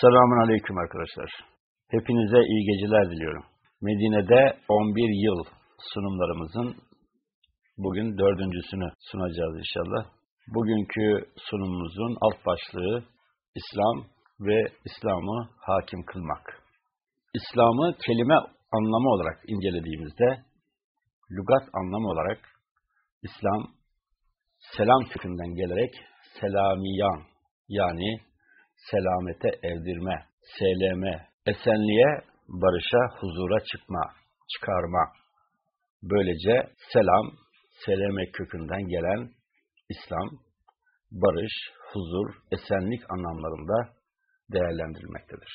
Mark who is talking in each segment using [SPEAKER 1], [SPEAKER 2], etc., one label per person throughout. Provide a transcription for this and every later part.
[SPEAKER 1] Selamun Aleyküm arkadaşlar. Hepinize iyi geceler diliyorum. Medine'de 11 yıl sunumlarımızın bugün dördüncüsünü sunacağız inşallah. Bugünkü sunumumuzun alt başlığı İslam ve İslam'ı hakim kılmak. İslam'ı kelime anlamı olarak incelediğimizde, lügat anlamı olarak İslam, selam kökünden gelerek selamiyan yani selamete erdirme, seleme, esenliğe, barışa, huzura çıkma, çıkarma. Böylece selam, seleme kökünden gelen İslam, barış, huzur, esenlik anlamlarında değerlendirilmektedir.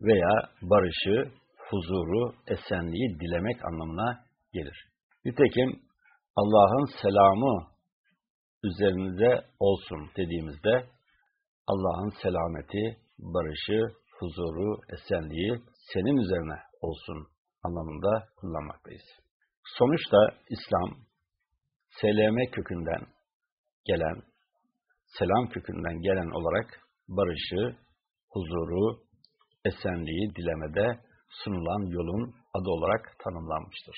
[SPEAKER 1] Veya barışı, huzuru, esenliği dilemek anlamına gelir. Nitekim Allah'ın selamı üzerinize olsun dediğimizde Allah'ın selameti, barışı, huzuru, esenliği senin üzerine olsun anlamında kullanmaktayız. Sonuçta İslam, seleme kökünden gelen, selam kökünden gelen olarak barışı, huzuru, esenliği dilemede sunulan yolun adı olarak tanımlanmıştır.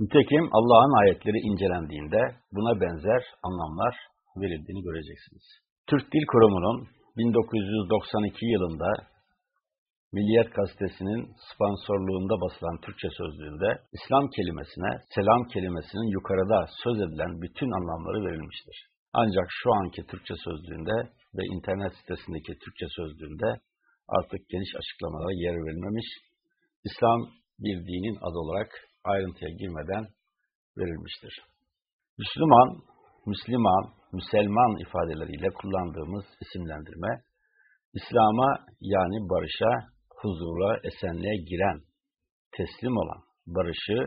[SPEAKER 1] Nitekim Allah'ın ayetleri incelendiğinde buna benzer anlamlar verildiğini göreceksiniz. Türk Dil Kurumu'nun 1992 yılında Milliyet Gazetesi'nin sponsorluğunda basılan Türkçe sözlüğünde İslam kelimesine selam kelimesinin yukarıda söz edilen bütün anlamları verilmiştir. Ancak şu anki Türkçe sözlüğünde ve internet sitesindeki Türkçe sözlüğünde artık geniş açıklamalara yer verilmemiş, İslam bir dinin adı olarak ayrıntıya girmeden verilmiştir. Müslüman, Müslüman, Müselman ifadeleriyle kullandığımız isimlendirme, İslam'a yani barışa, huzura, esenliğe giren, teslim olan, barışı,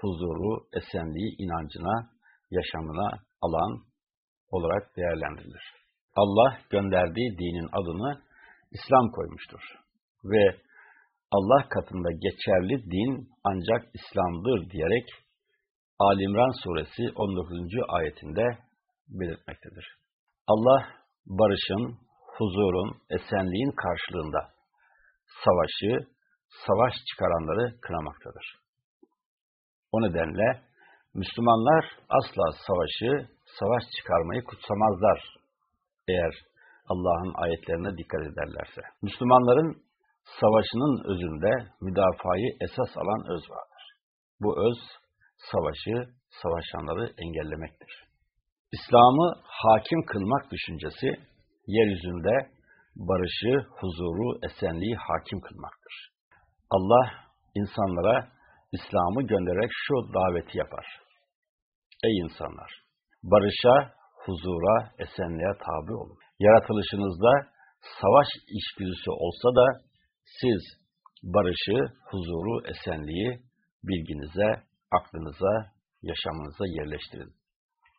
[SPEAKER 1] huzuru, esenliği inancına, yaşamına alan olarak değerlendirilir. Allah gönderdiği dinin adını İslam koymuştur. Ve Allah katında geçerli din ancak İslam'dır diyerek Alimran suresi 19. ayetinde belirtmektedir. Allah barışın, huzurun, esenliğin karşılığında savaşı, savaş çıkaranları kınamaktadır. O nedenle Müslümanlar asla savaşı, savaş çıkarmayı kutsamazlar eğer Allah'ın ayetlerine dikkat ederlerse. Müslümanların savaşının özünde müdafayı esas alan öz vardır. Bu öz, savaşı, savaşanları engellemektir. İslam'ı hakim kılmak düşüncesi, yeryüzünde barışı, huzuru, esenliği hakim kılmaktır. Allah insanlara İslam'ı göndererek şu daveti yapar. Ey insanlar! Barışa, huzura, esenliğe tabi olun. Yaratılışınızda savaş işgüdüsü olsa da siz barışı, huzuru, esenliği bilginize, aklınıza, yaşamınıza yerleştirin.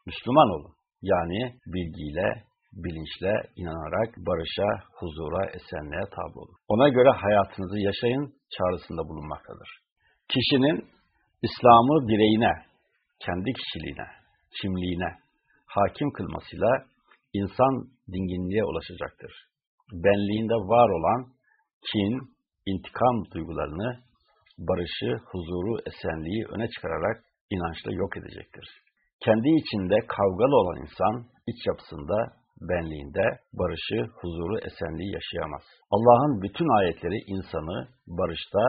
[SPEAKER 1] Müslüman olun. Yani bilgiyle, bilinçle, inanarak barışa, huzura, esenliğe tabi olun. Ona göre hayatınızı yaşayın, çağrısında bulunmaktadır. Kişinin İslam'ı bireyine, kendi kişiliğine, kimliğine hakim kılmasıyla insan dinginliğe ulaşacaktır. Benliğinde var olan kin, intikam duygularını, barışı, huzuru, esenliği öne çıkararak inançla yok edecektir. Kendi içinde kavgalı olan insan iç yapısında, benliğinde barışı, huzuru, esenliği yaşayamaz. Allah'ın bütün ayetleri insanı barışta,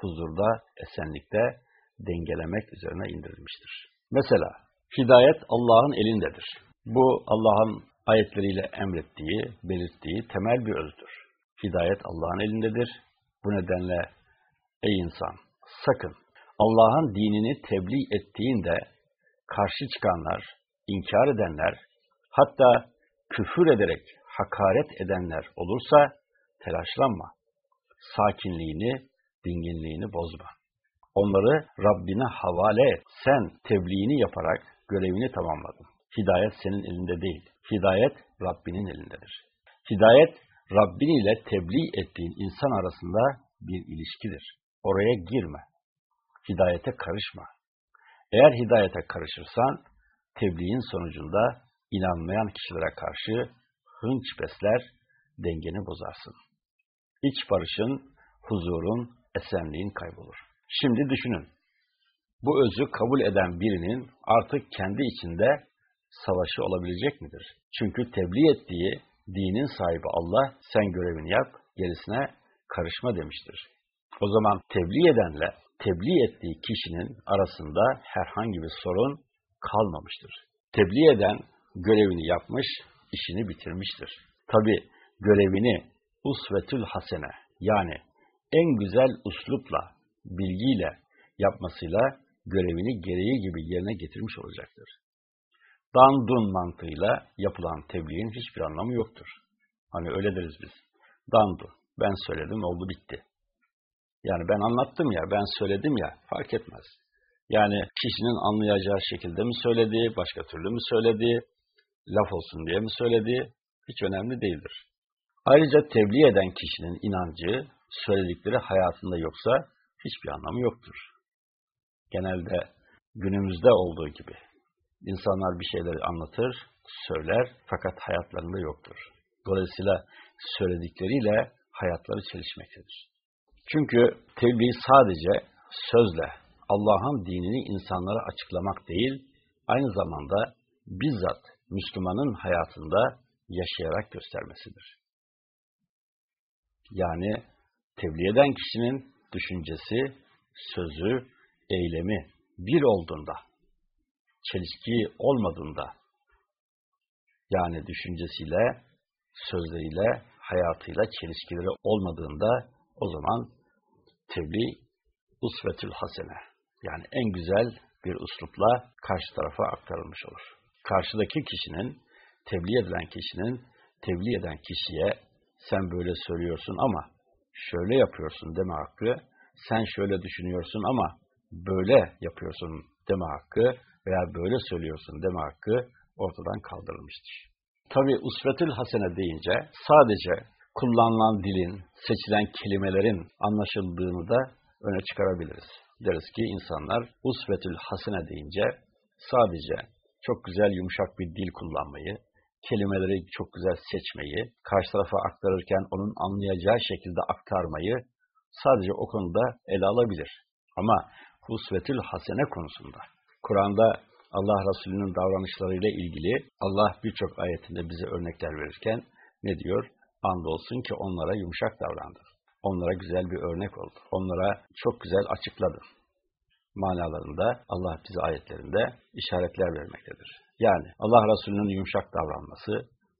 [SPEAKER 1] huzurda, esenlikte dengelemek üzerine indirilmiştir. Mesela hidayet Allah'ın elindedir. Bu Allah'ın ayetleriyle emrettiği, belirttiği temel bir özdür. Hidayet Allah'ın elindedir. Bu nedenle ey insan sakın Allah'ın dinini tebliğ ettiğinde karşı çıkanlar, inkar edenler, hatta küfür ederek hakaret edenler olursa telaşlanma. Sakinliğini, dinginliğini bozma. Onları Rabbine havale et. Sen tebliğini yaparak görevini tamamladın. Hidayet senin elinde değil. Hidayet Rabbinin elindedir. Hidayet Rabbin ile tebliğ ettiğin insan arasında bir ilişkidir. Oraya girme. Hidayete karışma. Eğer hidayete karışırsan, tebliğin sonucunda inanmayan kişilere karşı hınç besler, dengeni bozarsın. İç barışın, huzurun, esenliğin kaybolur. Şimdi düşünün. Bu özü kabul eden birinin artık kendi içinde savaşı olabilecek midir? Çünkü tebliğ ettiği dinin sahibi Allah sen görevini yap, gerisine karışma demiştir. O zaman tebliğ edenle tebliğ ettiği kişinin arasında herhangi bir sorun kalmamıştır. Tebliğ eden görevini yapmış, işini bitirmiştir. Tabi görevini usvetül hasene yani en güzel uslupla, bilgiyle yapmasıyla görevini gereği gibi yerine getirmiş olacaktır. Dandun mantığıyla yapılan tebliğin hiçbir anlamı yoktur. Hani öyle deriz biz. Dandu. Ben söyledim oldu bitti. Yani ben anlattım ya, ben söyledim ya fark etmez. Yani kişinin anlayacağı şekilde mi söyledi, başka türlü mü söyledi, laf olsun diye mi söyledi, hiç önemli değildir. Ayrıca tebliğ eden kişinin inancı, söyledikleri hayatında yoksa hiçbir anlamı yoktur. Genelde günümüzde olduğu gibi insanlar bir şeyleri anlatır, söyler fakat hayatlarında yoktur. Dolayısıyla söyledikleriyle hayatları çelişmektedir. Çünkü tebliğ sadece sözle Allah'ın dinini insanlara açıklamak değil, aynı zamanda bizzat Müslümanın hayatında yaşayarak göstermesidir. Yani tebliğ eden kişinin düşüncesi, sözü, eylemi bir olduğunda, çelişki olmadığında, yani düşüncesiyle, sözleriyle, hayatıyla çelişkileri olmadığında o zaman tebliğ usvetül hasene yani en güzel bir uslupla karşı tarafa aktarılmış olur. Karşıdaki kişinin, tebliğ edilen kişinin, tebliğ eden kişiye sen böyle söylüyorsun ama şöyle yapıyorsun deme hakkı, sen şöyle düşünüyorsun ama böyle yapıyorsun deme hakkı veya böyle söylüyorsun deme hakkı ortadan kaldırılmıştır. Tabi usvetül hasene deyince sadece kullanılan dilin, seçilen kelimelerin anlaşıldığını da öne çıkarabiliriz. Deriz ki insanlar usvetül hasene deyince sadece çok güzel yumuşak bir dil kullanmayı, kelimeleri çok güzel seçmeyi, karşı tarafa aktarırken onun anlayacağı şekilde aktarmayı sadece o konuda ele alabilir. Ama husvetül hasene konusunda, Kur'an'da Allah Resulü'nün davranışlarıyla ilgili Allah birçok ayetinde bize örnekler verirken ne diyor? Andolsun ki onlara yumuşak davrandı. Onlara güzel bir örnek oldu. Onlara çok güzel açıkladı. Manalarında Allah bize ayetlerinde işaretler vermektedir. Yani Allah Resulü'nün yumuşak davranması,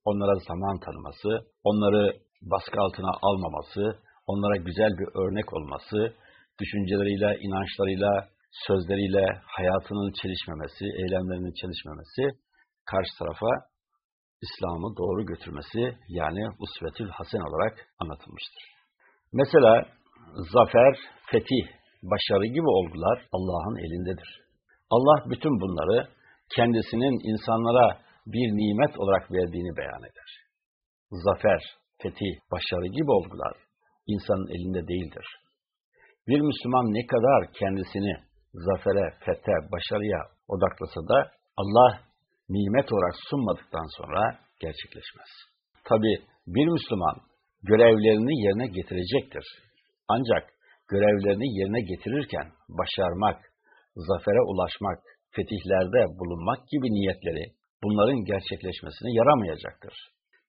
[SPEAKER 1] onlara zaman tanıması, onları baskı altına almaması, onlara güzel bir örnek olması, düşünceleriyle, inançlarıyla, sözleriyle hayatının çelişmemesi, eylemlerinin çelişmemesi karşı tarafa İslam'ı doğru götürmesi yani usvetül hasen olarak anlatılmıştır. Mesela zafer, fetih, başarı gibi olgular Allah'ın elindedir. Allah bütün bunları kendisinin insanlara bir nimet olarak verdiğini beyan eder. Zafer, fetih, başarı gibi olgular insanın elinde değildir. Bir Müslüman ne kadar kendisini zafere, fethe, başarıya odaklasa da Allah nimet olarak sunmadıktan sonra gerçekleşmez. Tabi bir Müslüman görevlerini yerine getirecektir. Ancak görevlerini yerine getirirken başarmak, zafere ulaşmak, fetihlerde bulunmak gibi niyetleri bunların gerçekleşmesine yaramayacaktır.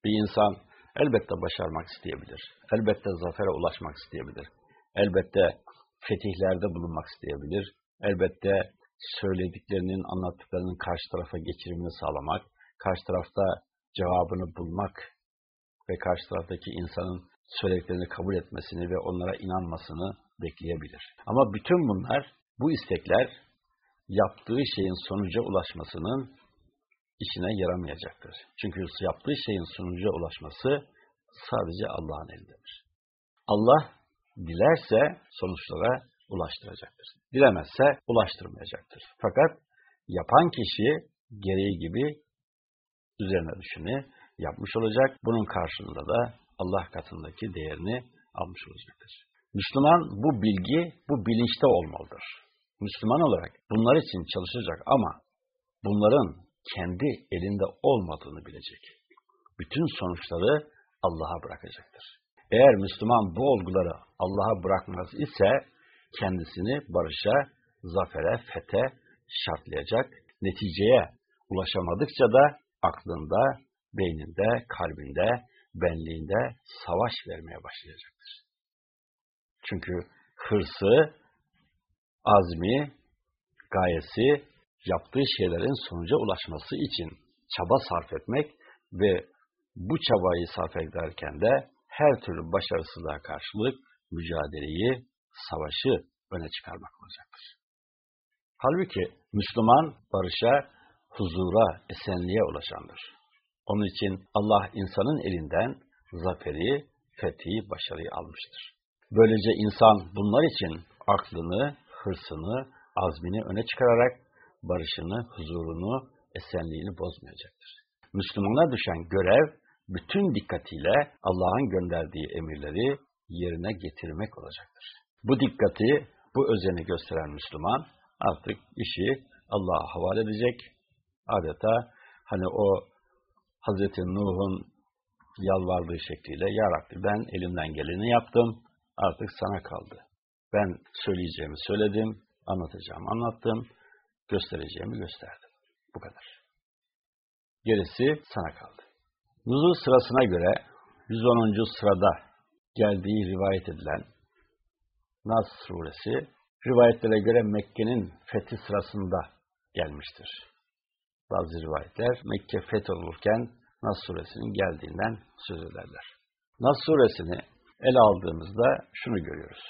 [SPEAKER 1] Bir insan elbette başarmak isteyebilir. Elbette zafere ulaşmak isteyebilir. Elbette fetihlerde bulunmak isteyebilir. Elbette söylediklerinin, anlattıklarının karşı tarafa geçirimini sağlamak, karşı tarafta cevabını bulmak ve karşı taraftaki insanın söylediklerini kabul etmesini ve onlara inanmasını bekleyebilir. Ama bütün bunlar, bu istekler yaptığı şeyin sonuca ulaşmasının işine yaramayacaktır. Çünkü yaptığı şeyin sonuca ulaşması sadece Allah'ın elindedir. Allah dilerse sonuçlara ulaştıracaktır. Dilemezse ulaştırmayacaktır. Fakat yapan kişi gereği gibi üzerine düşeni yapmış olacak. Bunun karşılığında da Allah katındaki değerini almış olacaktır. Müslüman bu bilgi, bu bilinçte olmalıdır. Müslüman olarak bunlar için çalışacak ama bunların kendi elinde olmadığını bilecek. Bütün sonuçları Allah'a bırakacaktır. Eğer Müslüman bu olguları Allah'a bırakmaz ise kendisini barışa, zafere, fete şartlayacak, neticeye ulaşamadıkça da aklında, beyninde, kalbinde, benliğinde savaş vermeye başlayacaktır. Çünkü hırsı, azmi, gayesi yaptığı şeylerin sonuca ulaşması için çaba sarf etmek ve bu çabayı sarf ederken de her türlü başarısızlığa karşılık mücadeleyi, savaşı öne çıkarmak olacaktır. Halbuki Müslüman barışa, huzura, esenliğe ulaşandır. Onun için Allah insanın elinden zaferi, fethi, başarıyı almıştır. Böylece insan bunlar için aklını, hırsını, azmini öne çıkararak barışını, huzurunu, esenliğini bozmayacaktır. Müslümana düşen görev bütün dikkatiyle Allah'ın gönderdiği emirleri yerine getirmek olacaktır. Bu dikkati, bu özeni gösteren Müslüman artık işi Allah'a havale edecek. Adeta hani o Hazreti Nuh'un yalvardığı şekliyle Ya Rabbi ben elimden geleni yaptım artık sana kaldı. Ben söyleyeceğimi söyledim, anlatacağımı anlattım, göstereceğimi gösterdim. Bu kadar. Gerisi sana kaldı. Nuzul sırasına göre 110. sırada geldiği rivayet edilen Nas suresi rivayetlere göre Mekke'nin fethi sırasında gelmiştir. Bazı rivayetler Mekke fetholurken Nas suresinin geldiğinden söz ederler. Nas suresini ele aldığımızda şunu görüyoruz.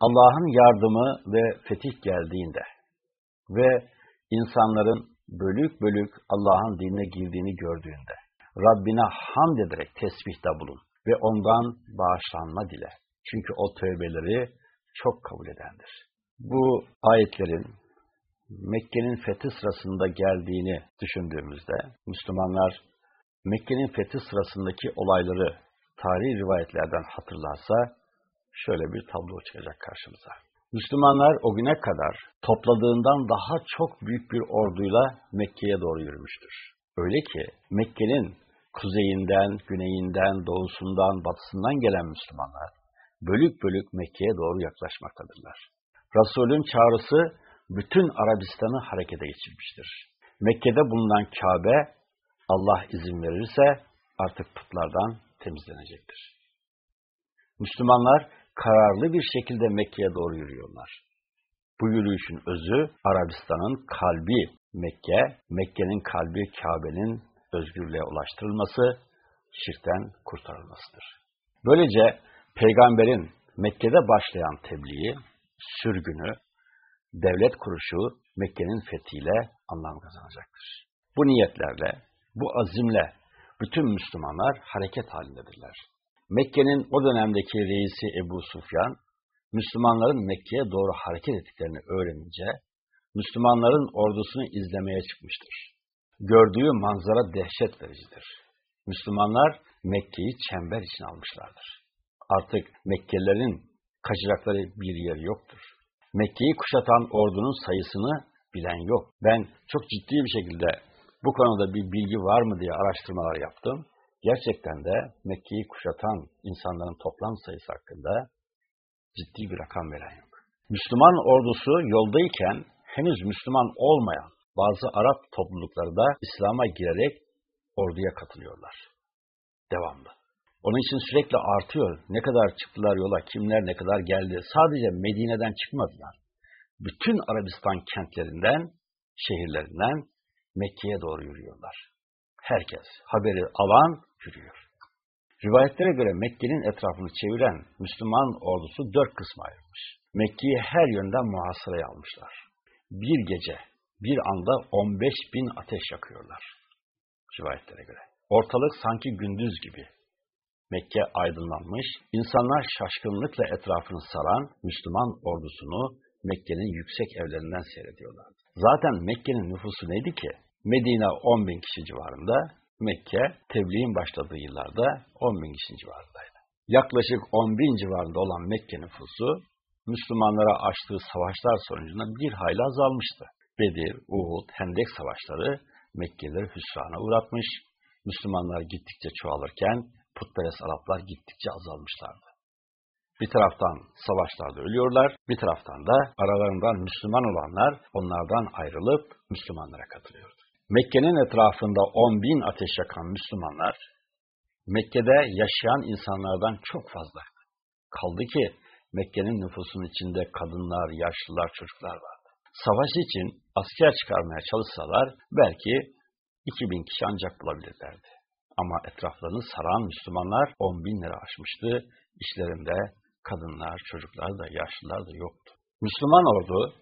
[SPEAKER 1] Allah'ın yardımı ve fetih geldiğinde ve insanların bölük bölük Allah'ın dinine girdiğini gördüğünde Rabbine hamd ederek tesbihte bulun ve ondan bağışlanma dile. Çünkü o tövbeleri çok kabul edendir. Bu ayetlerin Mekke'nin fethi sırasında geldiğini düşündüğümüzde Müslümanlar Mekke'nin fethi sırasındaki olayları tarihi rivayetlerden hatırlarsa şöyle bir tablo çıkacak karşımıza. Müslümanlar o güne kadar topladığından daha çok büyük bir orduyla Mekke'ye doğru yürümüştür. Öyle ki Mekke'nin kuzeyinden, güneyinden, doğusundan, batısından gelen Müslümanlar bölük bölük Mekke'ye doğru yaklaşmaktadırlar. Resulün çağrısı bütün Arabistan'ı harekete geçirmiştir. Mekke'de bulunan Kabe Allah izin verirse artık putlardan temizlenecektir. Müslümanlar kararlı bir şekilde Mekke'ye doğru yürüyorlar. Bu yürüyüşün özü Arabistan'ın kalbi Mekke, Mekke'nin kalbi Kabe'nin özgürlüğe ulaştırılması, şirkten kurtarılmasıdır. Böylece peygamberin Mekke'de başlayan tebliği, sürgünü, devlet kuruşu Mekke'nin fethiyle anlam kazanacaktır. Bu niyetlerle, bu azimle bütün Müslümanlar hareket halindedirler. Mekke'nin o dönemdeki reisi Ebu Sufyan, Müslümanların Mekke'ye doğru hareket ettiklerini öğrenince, Müslümanların ordusunu izlemeye çıkmıştır gördüğü manzara dehşet vericidir. Müslümanlar Mekke'yi çember için almışlardır. Artık Mekkelilerin kaçacakları bir yer yoktur. Mekke'yi kuşatan ordunun sayısını bilen yok. Ben çok ciddi bir şekilde bu konuda bir bilgi var mı diye araştırmalar yaptım. Gerçekten de Mekke'yi kuşatan insanların toplam sayısı hakkında ciddi bir rakam veren yok. Müslüman ordusu yoldayken henüz Müslüman olmayan bazı Arap toplulukları da İslam'a girerek orduya katılıyorlar. Devamlı. Onun için sürekli artıyor. Ne kadar çıktılar yola, kimler ne kadar geldi. Sadece Medine'den çıkmadılar. Bütün Arabistan kentlerinden, şehirlerinden Mekke'ye doğru yürüyorlar. Herkes haberi alan yürüyor. Rivayetlere göre Mekke'nin etrafını çeviren Müslüman ordusu dört kısma ayrılmış. Mekke'yi her yönden muhasıraya almışlar. Bir gece bir anda 15 bin ateş yakıyorlar. Rivayetlere göre. Ortalık sanki gündüz gibi. Mekke aydınlanmış, insanlar şaşkınlıkla etrafını saran Müslüman ordusunu Mekke'nin yüksek evlerinden seyrediyorlar. Zaten Mekke'nin nüfusu neydi ki? Medine 10 bin kişi civarında, Mekke tebliğin başladığı yıllarda 10 bin kişi civarındaydı. Yaklaşık 10 bin civarında olan Mekke nüfusu, Müslümanlara açtığı savaşlar sonucunda bir hayli azalmıştı. Bedir, Uhud, Hendek savaşları Mekkelileri hüsrana uğratmış. Müslümanlar gittikçe çoğalırken putperest Araplar gittikçe azalmışlardı. Bir taraftan savaşlarda ölüyorlar, bir taraftan da aralarından Müslüman olanlar onlardan ayrılıp Müslümanlara katılıyordu. Mekke'nin etrafında 10 bin ateş yakan Müslümanlar, Mekke'de yaşayan insanlardan çok fazlaydı. Kaldı ki Mekke'nin nüfusunun içinde kadınlar, yaşlılar, çocuklar vardı. Savaş için asker çıkarmaya çalışsalar belki 2000 kişi ancak bulabilirlerdi. Ama etraflarını saran Müslümanlar 10 binleri aşmıştı. İşlerinde kadınlar, çocuklar da, yaşlılar da yoktu. Müslüman ordu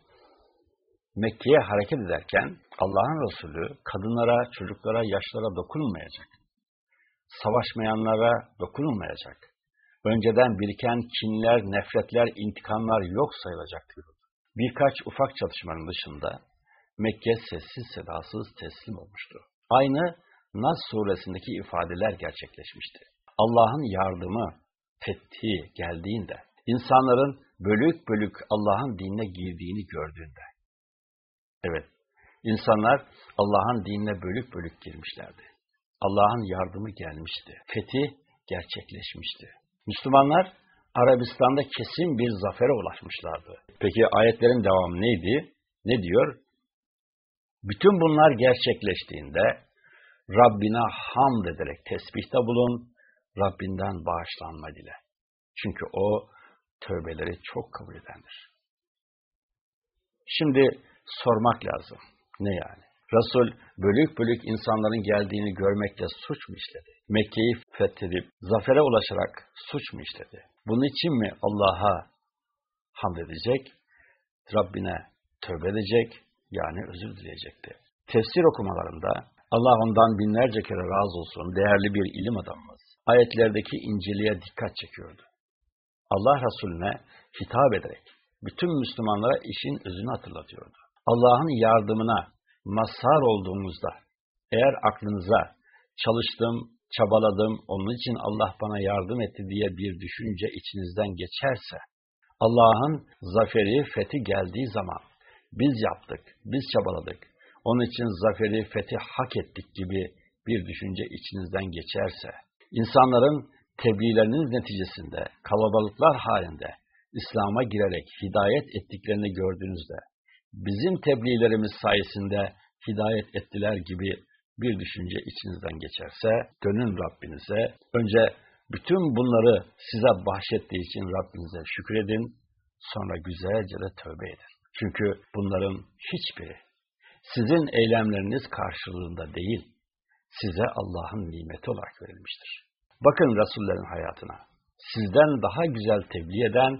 [SPEAKER 1] Mekke'ye hareket ederken Allah'ın Resulü kadınlara, çocuklara, yaşlara dokunulmayacak. Savaşmayanlara dokunulmayacak. Önceden biriken kinler, nefretler, intikamlar yok sayılacak diyordu. Birkaç ufak çatışmanın dışında Mekke sessiz sedasız teslim olmuştu. Aynı Nas suresindeki ifadeler gerçekleşmişti. Allah'ın yardımı, fethi geldiğinde, insanların bölük bölük Allah'ın dinine girdiğini gördüğünde, evet, insanlar Allah'ın dinine bölük bölük girmişlerdi. Allah'ın yardımı gelmişti. Fethi gerçekleşmişti. Müslümanlar Arabistan'da kesin bir zafere ulaşmışlardı. Peki ayetlerin devamı neydi? Ne diyor? Bütün bunlar gerçekleştiğinde Rabbine hamd ederek tesbihte bulun, Rabbinden bağışlanma dile. Çünkü o tövbeleri çok kabul edendir. Şimdi sormak lazım. Ne yani? Resul bölük bölük insanların geldiğini görmekle suç mu işledi? Mekke'yi fethedip zafere ulaşarak suç mu işledi? Bunun için mi Allah'a hamd edecek, Rabbine tövbe edecek, yani özür dileyecekti. Tefsir okumalarında Allah ondan binlerce kere razı olsun değerli bir ilim adamımız. Ayetlerdeki inceliğe dikkat çekiyordu. Allah Resulüne hitap ederek bütün Müslümanlara işin özünü hatırlatıyordu. Allah'ın yardımına mazhar olduğumuzda eğer aklınıza çalıştım, çabaladım, onun için Allah bana yardım etti diye bir düşünce içinizden geçerse, Allah'ın zaferi, fethi geldiği zaman biz yaptık, biz çabaladık, onun için zaferi, fethi hak ettik gibi bir düşünce içinizden geçerse, insanların tebliğlerinin neticesinde, kalabalıklar halinde İslam'a girerek hidayet ettiklerini gördüğünüzde, bizim tebliğlerimiz sayesinde hidayet ettiler gibi bir düşünce içinizden geçerse, dönün Rabbinize, önce bütün bunları size bahşettiği için Rabbinize şükredin, sonra güzelce de tövbe edin. Çünkü bunların hiçbiri sizin eylemleriniz karşılığında değil, size Allah'ın nimeti olarak verilmiştir. Bakın Resullerin hayatına. Sizden daha güzel tebliğ eden,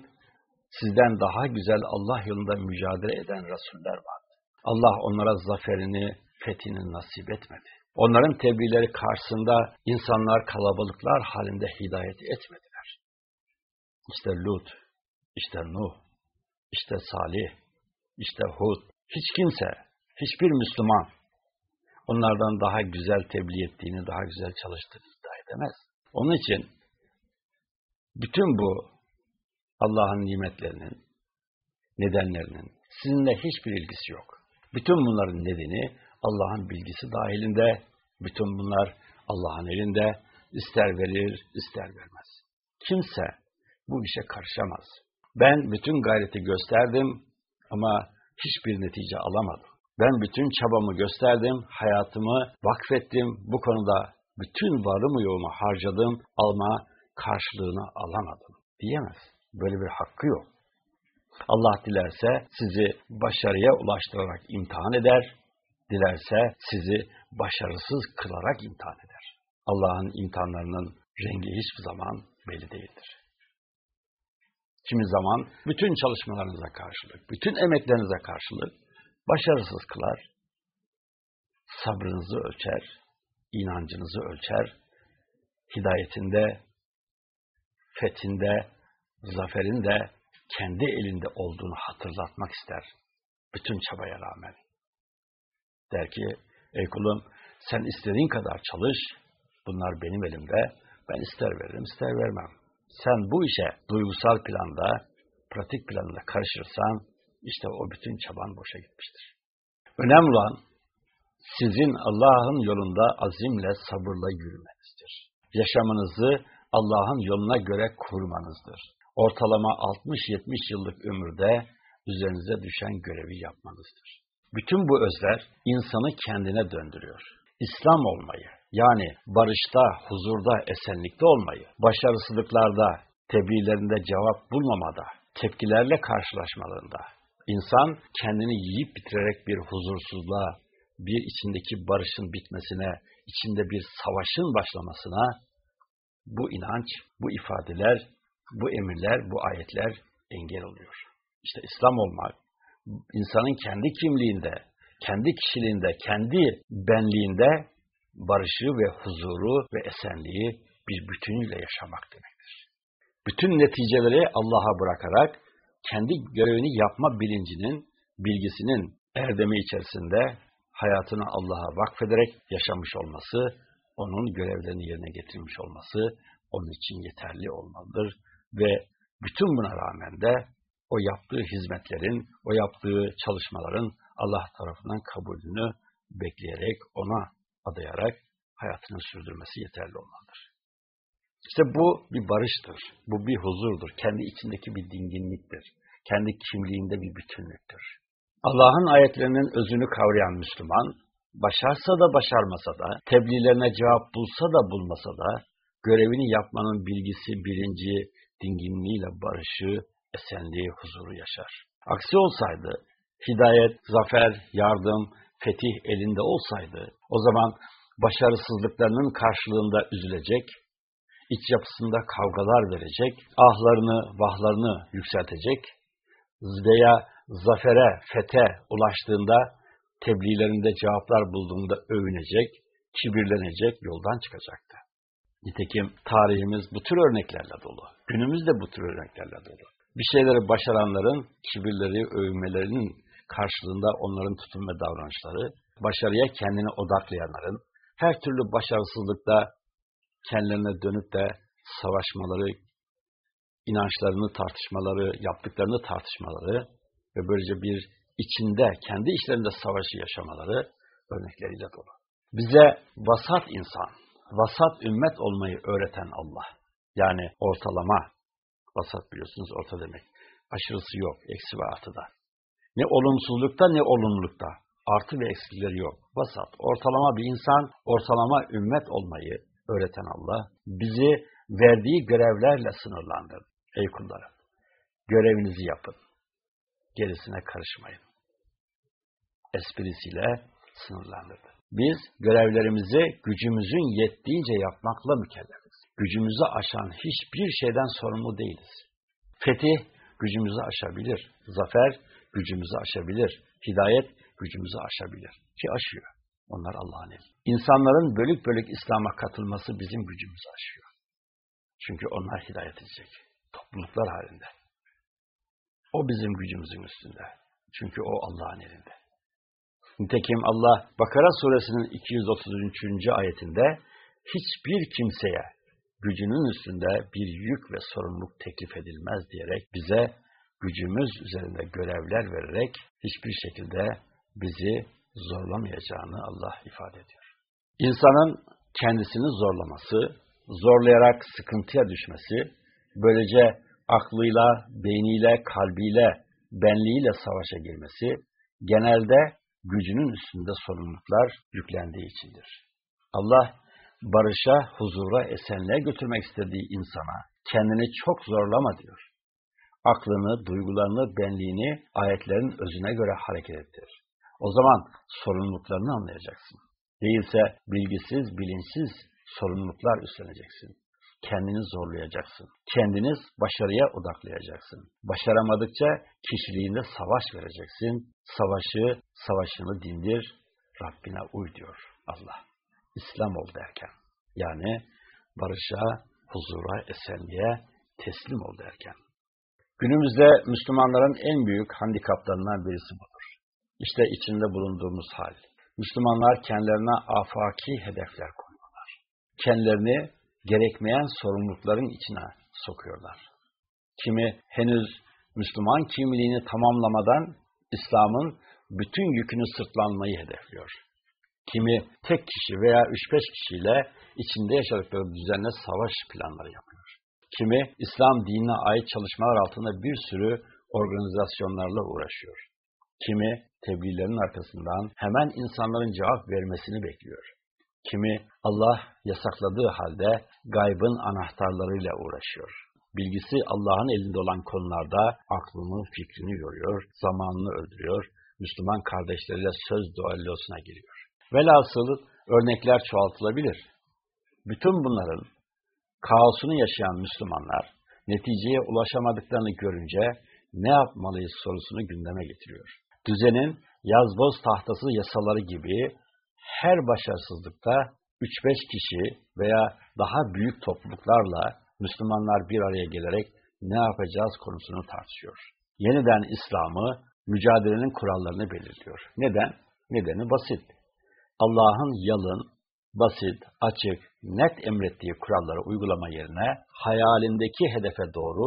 [SPEAKER 1] sizden daha güzel Allah yolunda mücadele eden Resuller vardı. Allah onlara zaferini, fethini nasip etmedi. Onların tebliğleri karşısında insanlar kalabalıklar halinde hidayet etmediler. İşte Lut, işte Nuh, işte Salih, işte Hud. Hiç kimse, hiçbir Müslüman onlardan daha güzel tebliğ ettiğini, daha güzel çalıştığını iddia edemez. Onun için bütün bu Allah'ın nimetlerinin, nedenlerinin sizinle hiçbir ilgisi yok. Bütün bunların nedeni Allah'ın bilgisi dahilinde, bütün bunlar Allah'ın elinde, ister verir, ister vermez. Kimse bu işe karışamaz. Ben bütün gayreti gösterdim ama hiçbir netice alamadım. Ben bütün çabamı gösterdim, hayatımı vakfettim, bu konuda bütün varımı yoğumu harcadım ama karşılığını alamadım diyemez. Böyle bir hakkı yok. Allah dilerse sizi başarıya ulaştırarak imtihan eder, dilerse sizi başarısız kılarak imtihan eder. Allah'ın imtihanlarının rengi hiçbir zaman belli değildir. Kimi zaman bütün çalışmalarınıza karşılık, bütün emeklerinize karşılık başarısız kılar, sabrınızı ölçer, inancınızı ölçer, hidayetinde, fethinde, zaferinde kendi elinde olduğunu hatırlatmak ister. Bütün çabaya rağmen. Der ki, ey kulum sen istediğin kadar çalış, bunlar benim elimde, ben ister veririm ister vermem. Sen bu işe duygusal planda, pratik planda karışırsan, işte o bütün çaban boşa gitmiştir. Önemli olan sizin Allah'ın yolunda azimle, sabırla yürümenizdir. yaşamınızı Allah'ın yoluna göre kurmanızdır. Ortalama 60-70 yıllık ömürde üzerinize düşen görevi yapmanızdır. Bütün bu özler insanı kendine döndürüyor. İslam olmayı, yani barışta, huzurda, esenlikte olmayı, başarısızlıklarda, tebliğlerinde cevap bulmamada, tepkilerle karşılaşmalarında, insan kendini yiyip bitirerek bir huzursuzluğa, bir içindeki barışın bitmesine, içinde bir savaşın başlamasına bu inanç, bu ifadeler, bu emirler, bu ayetler engel oluyor. İşte İslam olmak, insanın kendi kimliğinde, kendi kişiliğinde, kendi benliğinde barışı ve huzuru ve esenliği bir bütünüyle yaşamak demektir. Bütün neticeleri Allah'a bırakarak kendi görevini yapma bilincinin, bilgisinin erdemi içerisinde hayatını Allah'a vakfederek yaşamış olması, onun görevlerini yerine getirmiş olması onun için yeterli olmalıdır ve bütün buna rağmen de o yaptığı hizmetlerin, o yaptığı çalışmaların Allah tarafından kabulünü bekleyerek, ona adayarak hayatını sürdürmesi yeterli olmalıdır. İşte bu bir barıştır, bu bir huzurdur, kendi içindeki bir dinginliktir, kendi kimliğinde bir bütünlüktür. Allah'ın ayetlerinin özünü kavrayan Müslüman, başarsa da başarmasa da, tebliğlerine cevap bulsa da bulmasa da, görevini yapmanın bilgisi, bilinci, dinginliğiyle barışı, esenliği, huzuru yaşar. Aksi olsaydı, hidayet, zafer, yardım, fetih elinde olsaydı, o zaman başarısızlıklarının karşılığında üzülecek, iç yapısında kavgalar verecek, ahlarını, vahlarını yükseltecek veya zafere, fete ulaştığında, tebliğlerinde cevaplar bulduğunda övünecek, kibirlenecek, yoldan çıkacaktı. Nitekim tarihimiz bu tür örneklerle dolu. Günümüz de bu tür örneklerle dolu. Bir şeyleri başaranların kibirleri, övünmelerinin karşılığında onların tutum ve davranışları, başarıya kendini odaklayanların, her türlü başarısızlıkta kendilerine dönüp de savaşmaları, inançlarını tartışmaları, yaptıklarını tartışmaları ve böylece bir içinde, kendi işlerinde savaşı yaşamaları örnekleriyle dolu. Bize vasat insan, vasat ümmet olmayı öğreten Allah. Yani ortalama, vasat biliyorsunuz orta demek. Aşırısı yok, eksi ve artıda. Ne olumsuzlukta ne olumlulukta. Artı ve eksikleri yok. Vasat, ortalama bir insan, ortalama ümmet olmayı öğreten Allah, bizi verdiği görevlerle sınırlandırdı. Ey kullarım, görevinizi yapın. Gerisine karışmayın. Esprisiyle sınırlandırdı. Biz görevlerimizi gücümüzün yettiğince yapmakla mükellefiz. Gücümüzü aşan hiçbir şeyden sorumlu değiliz. Fetih gücümüzü aşabilir. Zafer gücümüzü aşabilir. Hidayet gücümüzü aşabilir. Ki aşıyor. Onlar Allah'ın eli. İnsanların bölük bölük İslam'a katılması bizim gücümüzü aşıyor. Çünkü onlar hidayet edecek. Topluluklar halinde. O bizim gücümüzün üstünde. Çünkü o Allah'ın elinde. Nitekim Allah Bakara suresinin 233. ayetinde hiçbir kimseye gücünün üstünde bir yük ve sorumluluk teklif edilmez diyerek bize gücümüz üzerinde görevler vererek hiçbir şekilde bizi zorlamayacağını Allah ifade ediyor. İnsanın kendisini zorlaması, zorlayarak sıkıntıya düşmesi, böylece aklıyla, beyniyle, kalbiyle, benliğiyle savaşa girmesi, genelde gücünün üstünde sorumluluklar yüklendiği içindir. Allah, barışa, huzura, esenliğe götürmek istediği insana kendini çok zorlama diyor. Aklını, duygularını, benliğini ayetlerin özüne göre hareket ettir. O zaman sorumluluklarını anlayacaksın. Değilse bilgisiz, bilinçsiz sorumluluklar üstleneceksin. Kendini zorlayacaksın. Kendiniz başarıya odaklayacaksın. Başaramadıkça kişiliğinde savaş vereceksin. Savaşı, savaşını dindir, Rabbine uy diyor Allah. İslam ol derken. Yani barışa, huzura, esenliğe teslim ol derken. Günümüzde Müslümanların en büyük handikaplarından birisi budur. İşte içinde bulunduğumuz hal. Müslümanlar kendilerine afaki hedefler koyuyorlar. Kendilerini gerekmeyen sorumlulukların içine sokuyorlar. Kimi henüz Müslüman kimliğini tamamlamadan İslam'ın bütün yükünü sırtlanmayı hedefliyor. Kimi tek kişi veya 3-5 kişiyle içinde yaşadıkları düzenle savaş planları yapıyor. Kimi İslam dinine ait çalışmalar altında bir sürü organizasyonlarla uğraşıyor. Kimi tebliğlerin arkasından hemen insanların cevap vermesini bekliyor. Kimi Allah yasakladığı halde gaybın anahtarlarıyla uğraşıyor. Bilgisi Allah'ın elinde olan konularda aklını, fikrini yoruyor, zamanını öldürüyor, Müslüman kardeşleriyle söz duallosuna giriyor. Velhasıl örnekler çoğaltılabilir. Bütün bunların kaosunu yaşayan Müslümanlar neticeye ulaşamadıklarını görünce ne yapmalıyız sorusunu gündeme getiriyor. Düzenin yazboz tahtası yasaları gibi her başarısızlıkta 3-5 kişi veya daha büyük topluluklarla Müslümanlar bir araya gelerek ne yapacağız konusunu tartışıyor. Yeniden İslam'ı mücadelenin kurallarını belirliyor. Neden? Nedeni basit. Allah'ın yalın, basit, açık, net emrettiği kuralları uygulama yerine hayalindeki hedefe doğru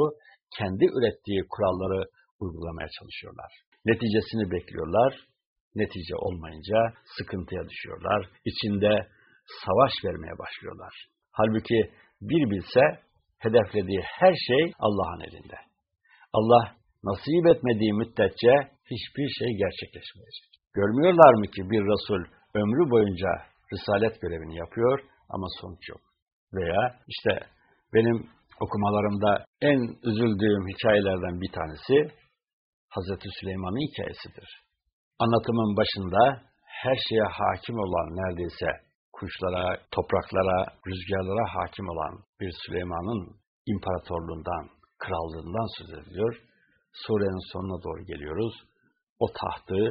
[SPEAKER 1] kendi ürettiği kuralları uygulamaya çalışıyorlar. Neticesini bekliyorlar. Netice olmayınca sıkıntıya düşüyorlar. İçinde savaş vermeye başlıyorlar. Halbuki bir bilse hedeflediği her şey Allah'ın elinde. Allah nasip etmediği müddetçe hiçbir şey gerçekleşmeyecek. Görmüyorlar mı ki bir Resul ömrü boyunca risalet görevini yapıyor ama sonuç yok. Veya işte benim okumalarımda en üzüldüğüm hikayelerden bir tanesi Hazreti Süleyman'ın hikayesidir. Anlatımın başında her şeye hakim olan neredeyse kuşlara, topraklara, rüzgarlara hakim olan bir Süleyman'ın imparatorluğundan, krallığından söz ediliyor. Surenin sonuna doğru geliyoruz. O tahtı,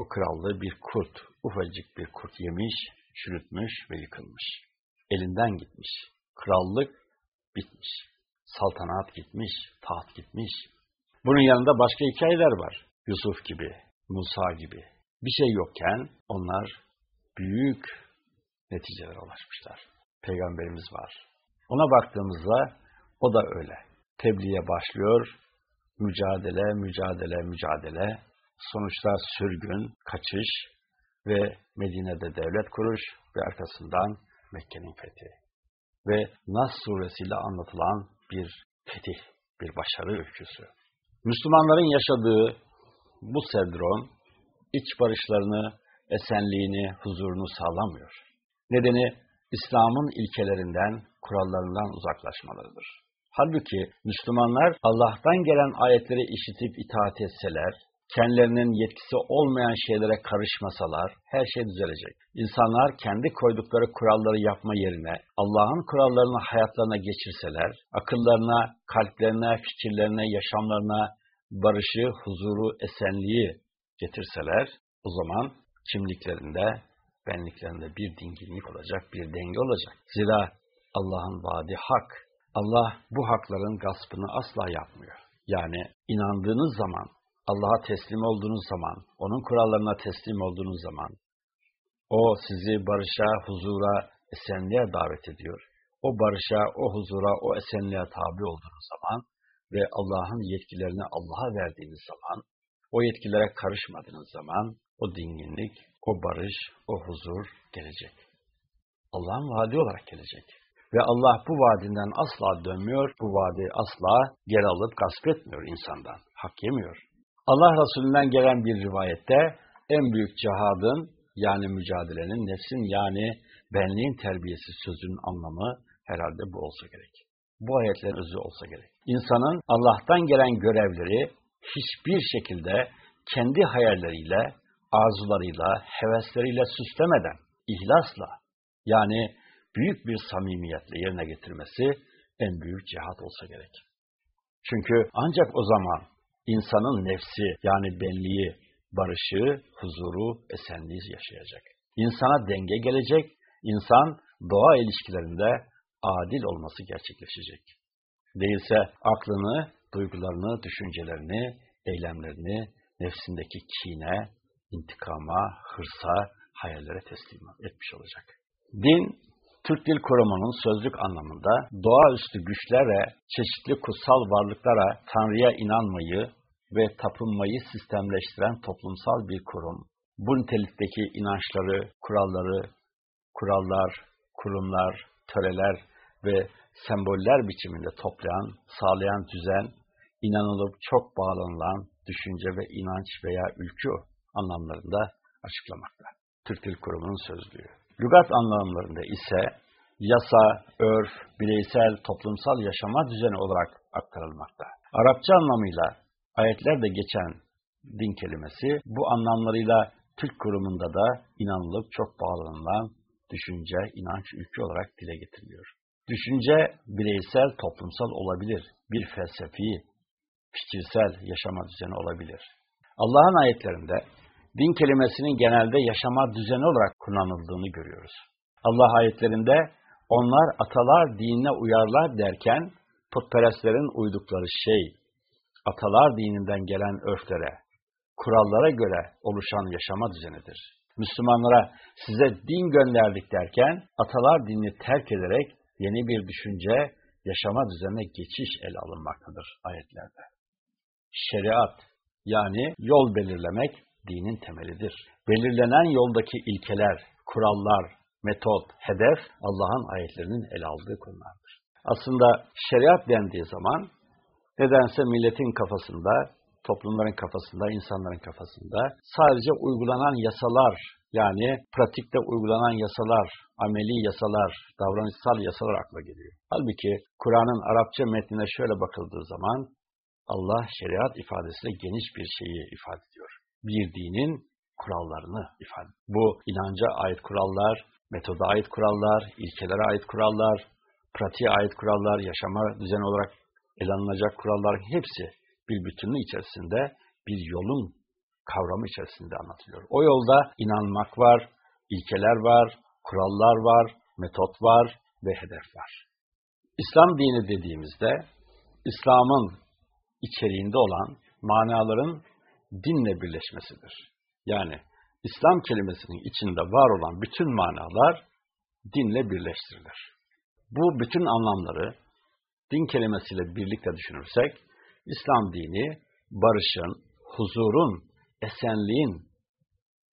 [SPEAKER 1] o krallığı bir kurt, ufacık bir kurt yemiş, çürütmüş ve yıkılmış. Elinden gitmiş. Krallık bitmiş. Saltanat gitmiş, taht gitmiş. Bunun yanında başka hikayeler var. Yusuf gibi, Musa gibi. Bir şey yokken onlar büyük neticelere ulaşmışlar. Peygamberimiz var. Ona baktığımızda o da öyle. Tebliğe başlıyor, mücadele, mücadele, mücadele. Sonuçta sürgün, kaçış ve Medine'de devlet kuruş ve arkasından Mekke'nin fethi. Ve Nas suresiyle anlatılan bir fetih, bir başarı öyküsü. Müslümanların yaşadığı bu sendrom iç barışlarını, esenliğini, huzurunu sağlamıyor. Nedeni İslam'ın ilkelerinden, kurallarından uzaklaşmalarıdır. Halbuki Müslümanlar Allah'tan gelen ayetleri işitip itaat etseler, kendilerinin yetkisi olmayan şeylere karışmasalar her şey düzelecek. İnsanlar kendi koydukları kuralları yapma yerine Allah'ın kurallarını hayatlarına geçirseler, akıllarına, kalplerine, fikirlerine, yaşamlarına barışı, huzuru, esenliği getirseler o zaman kimliklerinde, benliklerinde bir dinginlik olacak, bir denge olacak. Zira Allah'ın vaadi hak. Allah bu hakların gaspını asla yapmıyor. Yani inandığınız zaman Allah'a teslim olduğunuz zaman, onun kurallarına teslim olduğunuz zaman, o sizi barışa, huzura, esenliğe davet ediyor. O barışa, o huzura, o esenliğe tabi olduğunuz zaman ve Allah'ın yetkilerini Allah'a verdiğiniz zaman, o yetkilere karışmadığınız zaman, o dinginlik, o barış, o huzur gelecek. Allah'ın vaadi olarak gelecek. Ve Allah bu vaadinden asla dönmüyor, bu vaadi asla geri alıp gasp etmiyor insandan. Hak yemiyor. Allah Resulü'nden gelen bir rivayette en büyük cihadın yani mücadelenin nefsin yani benliğin terbiyesi sözünün anlamı herhalde bu olsa gerek. Bu ayetlerin özü olsa gerek. İnsanın Allah'tan gelen görevleri hiçbir şekilde kendi hayalleriyle, arzularıyla, hevesleriyle süslemeden, ihlasla yani büyük bir samimiyetle yerine getirmesi en büyük cihat olsa gerek. Çünkü ancak o zaman insanın nefsi yani benliği, barışı, huzuru, esenliği yaşayacak. İnsana denge gelecek, insan doğa ilişkilerinde adil olması gerçekleşecek. Değilse aklını, duygularını, düşüncelerini, eylemlerini nefsindeki kine, intikama, hırsa, hayallere teslim etmiş olacak. Din, Türk Dil Kurumu'nun sözlük anlamında doğaüstü güçlere, çeşitli kutsal varlıklara, Tanrı'ya inanmayı ve tapınmayı sistemleştiren toplumsal bir kurum. bu nitelikteki inançları, kuralları, kurallar, kurumlar, töreler ve semboller biçiminde toplayan, sağlayan düzen, inanılıp çok bağlanılan düşünce ve inanç veya ülkü anlamlarında açıklamakta. Türk Dil Kurumu'nun sözlüğü. Lügat anlamlarında ise yasa, örf, bireysel, toplumsal yaşama düzeni olarak aktarılmakta. Arapça anlamıyla ayetlerde geçen din kelimesi bu anlamlarıyla Türk kurumunda da inanılıp çok bağlanılan düşünce, inanç, ülke olarak dile getiriliyor. Düşünce bireysel, toplumsal olabilir. Bir felsefi, fikirsel yaşama düzeni olabilir. Allah'ın ayetlerinde din kelimesinin genelde yaşama düzeni olarak kullanıldığını görüyoruz. Allah ayetlerinde onlar atalar dinine uyarlar derken putperestlerin uydukları şey, atalar dininden gelen örflere, kurallara göre oluşan yaşama düzenidir. Müslümanlara size din gönderdik derken atalar dinini terk ederek yeni bir düşünce, yaşama düzenine geçiş ele alınmaktadır ayetlerde. Şeriat yani yol belirlemek dinin temelidir. Belirlenen yoldaki ilkeler, kurallar, metot, hedef Allah'ın ayetlerinin ele aldığı konulardır. Aslında şeriat dendiği zaman nedense milletin kafasında, toplumların kafasında, insanların kafasında sadece uygulanan yasalar yani pratikte uygulanan yasalar, ameli yasalar, davranışsal yasalar akla geliyor. Halbuki Kur'an'ın Arapça metnine şöyle bakıldığı zaman Allah şeriat ifadesiyle geniş bir şeyi ifade ediyor. Bir dinin kurallarını ifade. Bu inanca ait kurallar, metoda ait kurallar, ilkelere ait kurallar, pratiğe ait kurallar, yaşama düzen olarak ele alınacak kuralların hepsi bir bütünlüğü içerisinde bir yolun kavramı içerisinde anlatılıyor. O yolda inanmak var, ilkeler var, kurallar var, metot var ve hedef var. İslam dini dediğimizde İslam'ın içeriğinde olan manaların dinle birleşmesidir. Yani İslam kelimesinin içinde var olan bütün manalar dinle birleştirilir. Bu bütün anlamları din kelimesiyle birlikte düşünürsek, İslam dini barışın, huzurun, esenliğin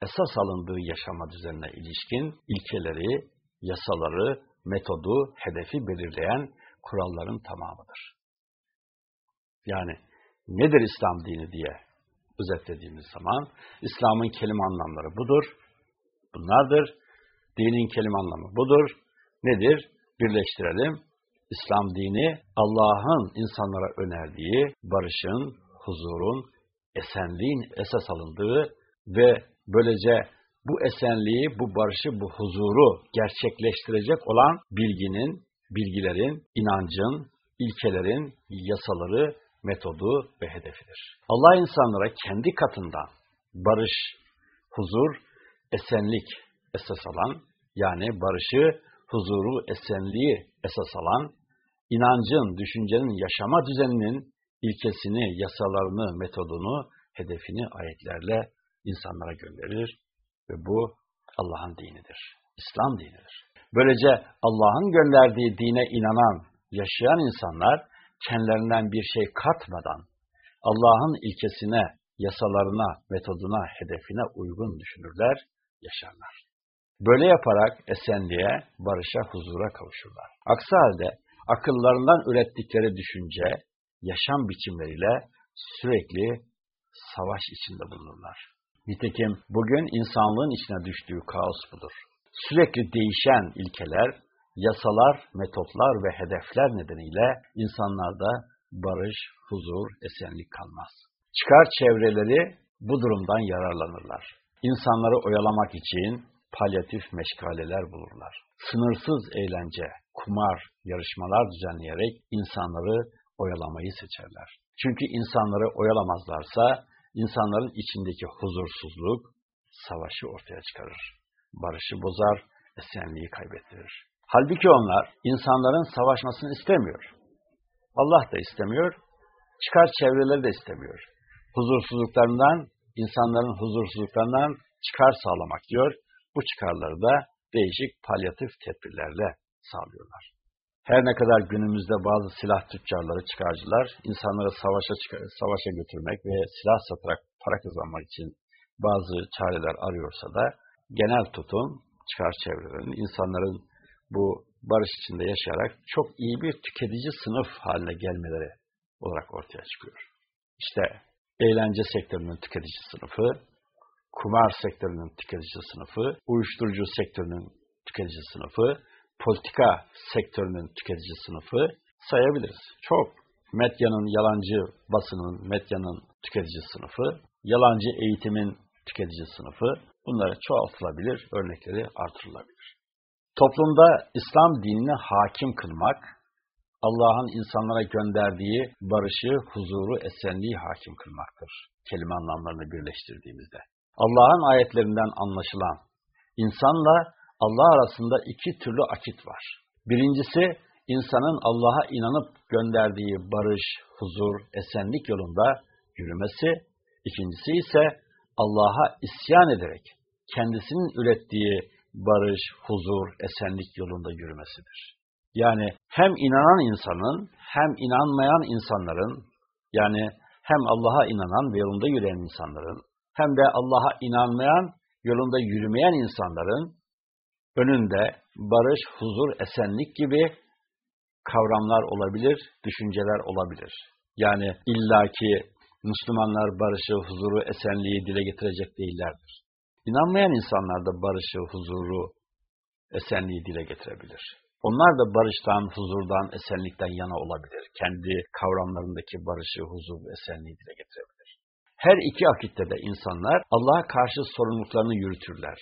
[SPEAKER 1] esas alındığı yaşama düzenine ilişkin ilkeleri, yasaları, metodu, hedefi belirleyen kuralların tamamıdır. Yani nedir İslam dini diye özetlediğimiz zaman İslam'ın kelime anlamları budur. Bunlardır. Dinin kelime anlamı budur. Nedir? Birleştirelim. İslam dini Allah'ın insanlara önerdiği barışın, huzurun, esenliğin esas alındığı ve böylece bu esenliği, bu barışı, bu huzuru gerçekleştirecek olan bilginin, bilgilerin, inancın, ilkelerin, yasaları, metodu ve hedefidir. Allah insanlara kendi katından barış, huzur, esenlik esas alan, yani barışı, huzuru, esenliği esas alan, inancın, düşüncenin, yaşama düzeninin ilkesini, yasalarını, metodunu, hedefini ayetlerle insanlara gönderir ve bu Allah'ın dinidir. İslam dinidir. Böylece Allah'ın gönderdiği dine inanan, yaşayan insanlar kendilerinden bir şey katmadan Allah'ın ilkesine, yasalarına, metoduna, hedefine uygun düşünürler, yaşarlar. Böyle yaparak esenliğe, barışa, huzura kavuşurlar. Aksi halde akıllarından ürettikleri düşünce, yaşam biçimleriyle sürekli savaş içinde bulunurlar. Nitekim bugün insanlığın içine düştüğü kaos budur. Sürekli değişen ilkeler, yasalar, metotlar ve hedefler nedeniyle insanlarda barış, huzur, esenlik kalmaz. Çıkar çevreleri bu durumdan yararlanırlar. İnsanları oyalamak için palyatif meşgaleler bulurlar. Sınırsız eğlence, kumar, yarışmalar düzenleyerek insanları oyalamayı seçerler. Çünkü insanları oyalamazlarsa insanların içindeki huzursuzluk savaşı ortaya çıkarır. Barışı bozar, esenliği kaybettirir. Halbuki onlar insanların savaşmasını istemiyor. Allah da istemiyor, çıkar çevreleri de istemiyor. Huzursuzluklarından, insanların huzursuzluklarından çıkar sağlamak diyor. Bu çıkarları da değişik palyatif tedbirlerle sağlıyorlar. Her ne kadar günümüzde bazı silah tüccarları, çıkarcılar insanları savaşa savaşa götürmek ve silah satarak para kazanmak için bazı çareler arıyorsa da genel tutum çıkar çevrelerin insanların bu barış içinde yaşayarak çok iyi bir tüketici sınıf haline gelmeleri olarak ortaya çıkıyor. İşte eğlence sektörünün tüketici sınıfı, kumar sektörünün tüketici sınıfı, uyuşturucu sektörünün tüketici sınıfı, politika sektörünün tüketici sınıfı sayabiliriz. Çok. Medyanın, yalancı basının, medyanın tüketici sınıfı, yalancı eğitimin tüketici sınıfı, bunları çoğaltılabilir, örnekleri artırılabilir. Toplumda İslam dinini hakim kılmak, Allah'ın insanlara gönderdiği barışı, huzuru, esenliği hakim kılmaktır. Kelime anlamlarını birleştirdiğimizde. Allah'ın ayetlerinden anlaşılan, insanla Allah arasında iki türlü akit var. Birincisi, insanın Allah'a inanıp gönderdiği barış, huzur, esenlik yolunda yürümesi. İkincisi ise Allah'a isyan ederek kendisinin ürettiği barış, huzur, esenlik yolunda yürümesidir. Yani hem inanan insanın hem inanmayan insanların yani hem Allah'a inanan ve yolunda yürüyen insanların hem de Allah'a inanmayan, yolunda yürümeyen insanların önünde barış, huzur, esenlik gibi kavramlar olabilir, düşünceler olabilir. Yani illaki Müslümanlar barışı, huzuru, esenliği dile getirecek değillerdir. İnanmayan insanlar da barışı, huzuru, esenliği dile getirebilir. Onlar da barıştan, huzurdan, esenlikten yana olabilir. Kendi kavramlarındaki barışı, huzur ve esenliği dile getirebilir. Her iki akitte de insanlar Allah'a karşı sorumluluklarını yürütürler.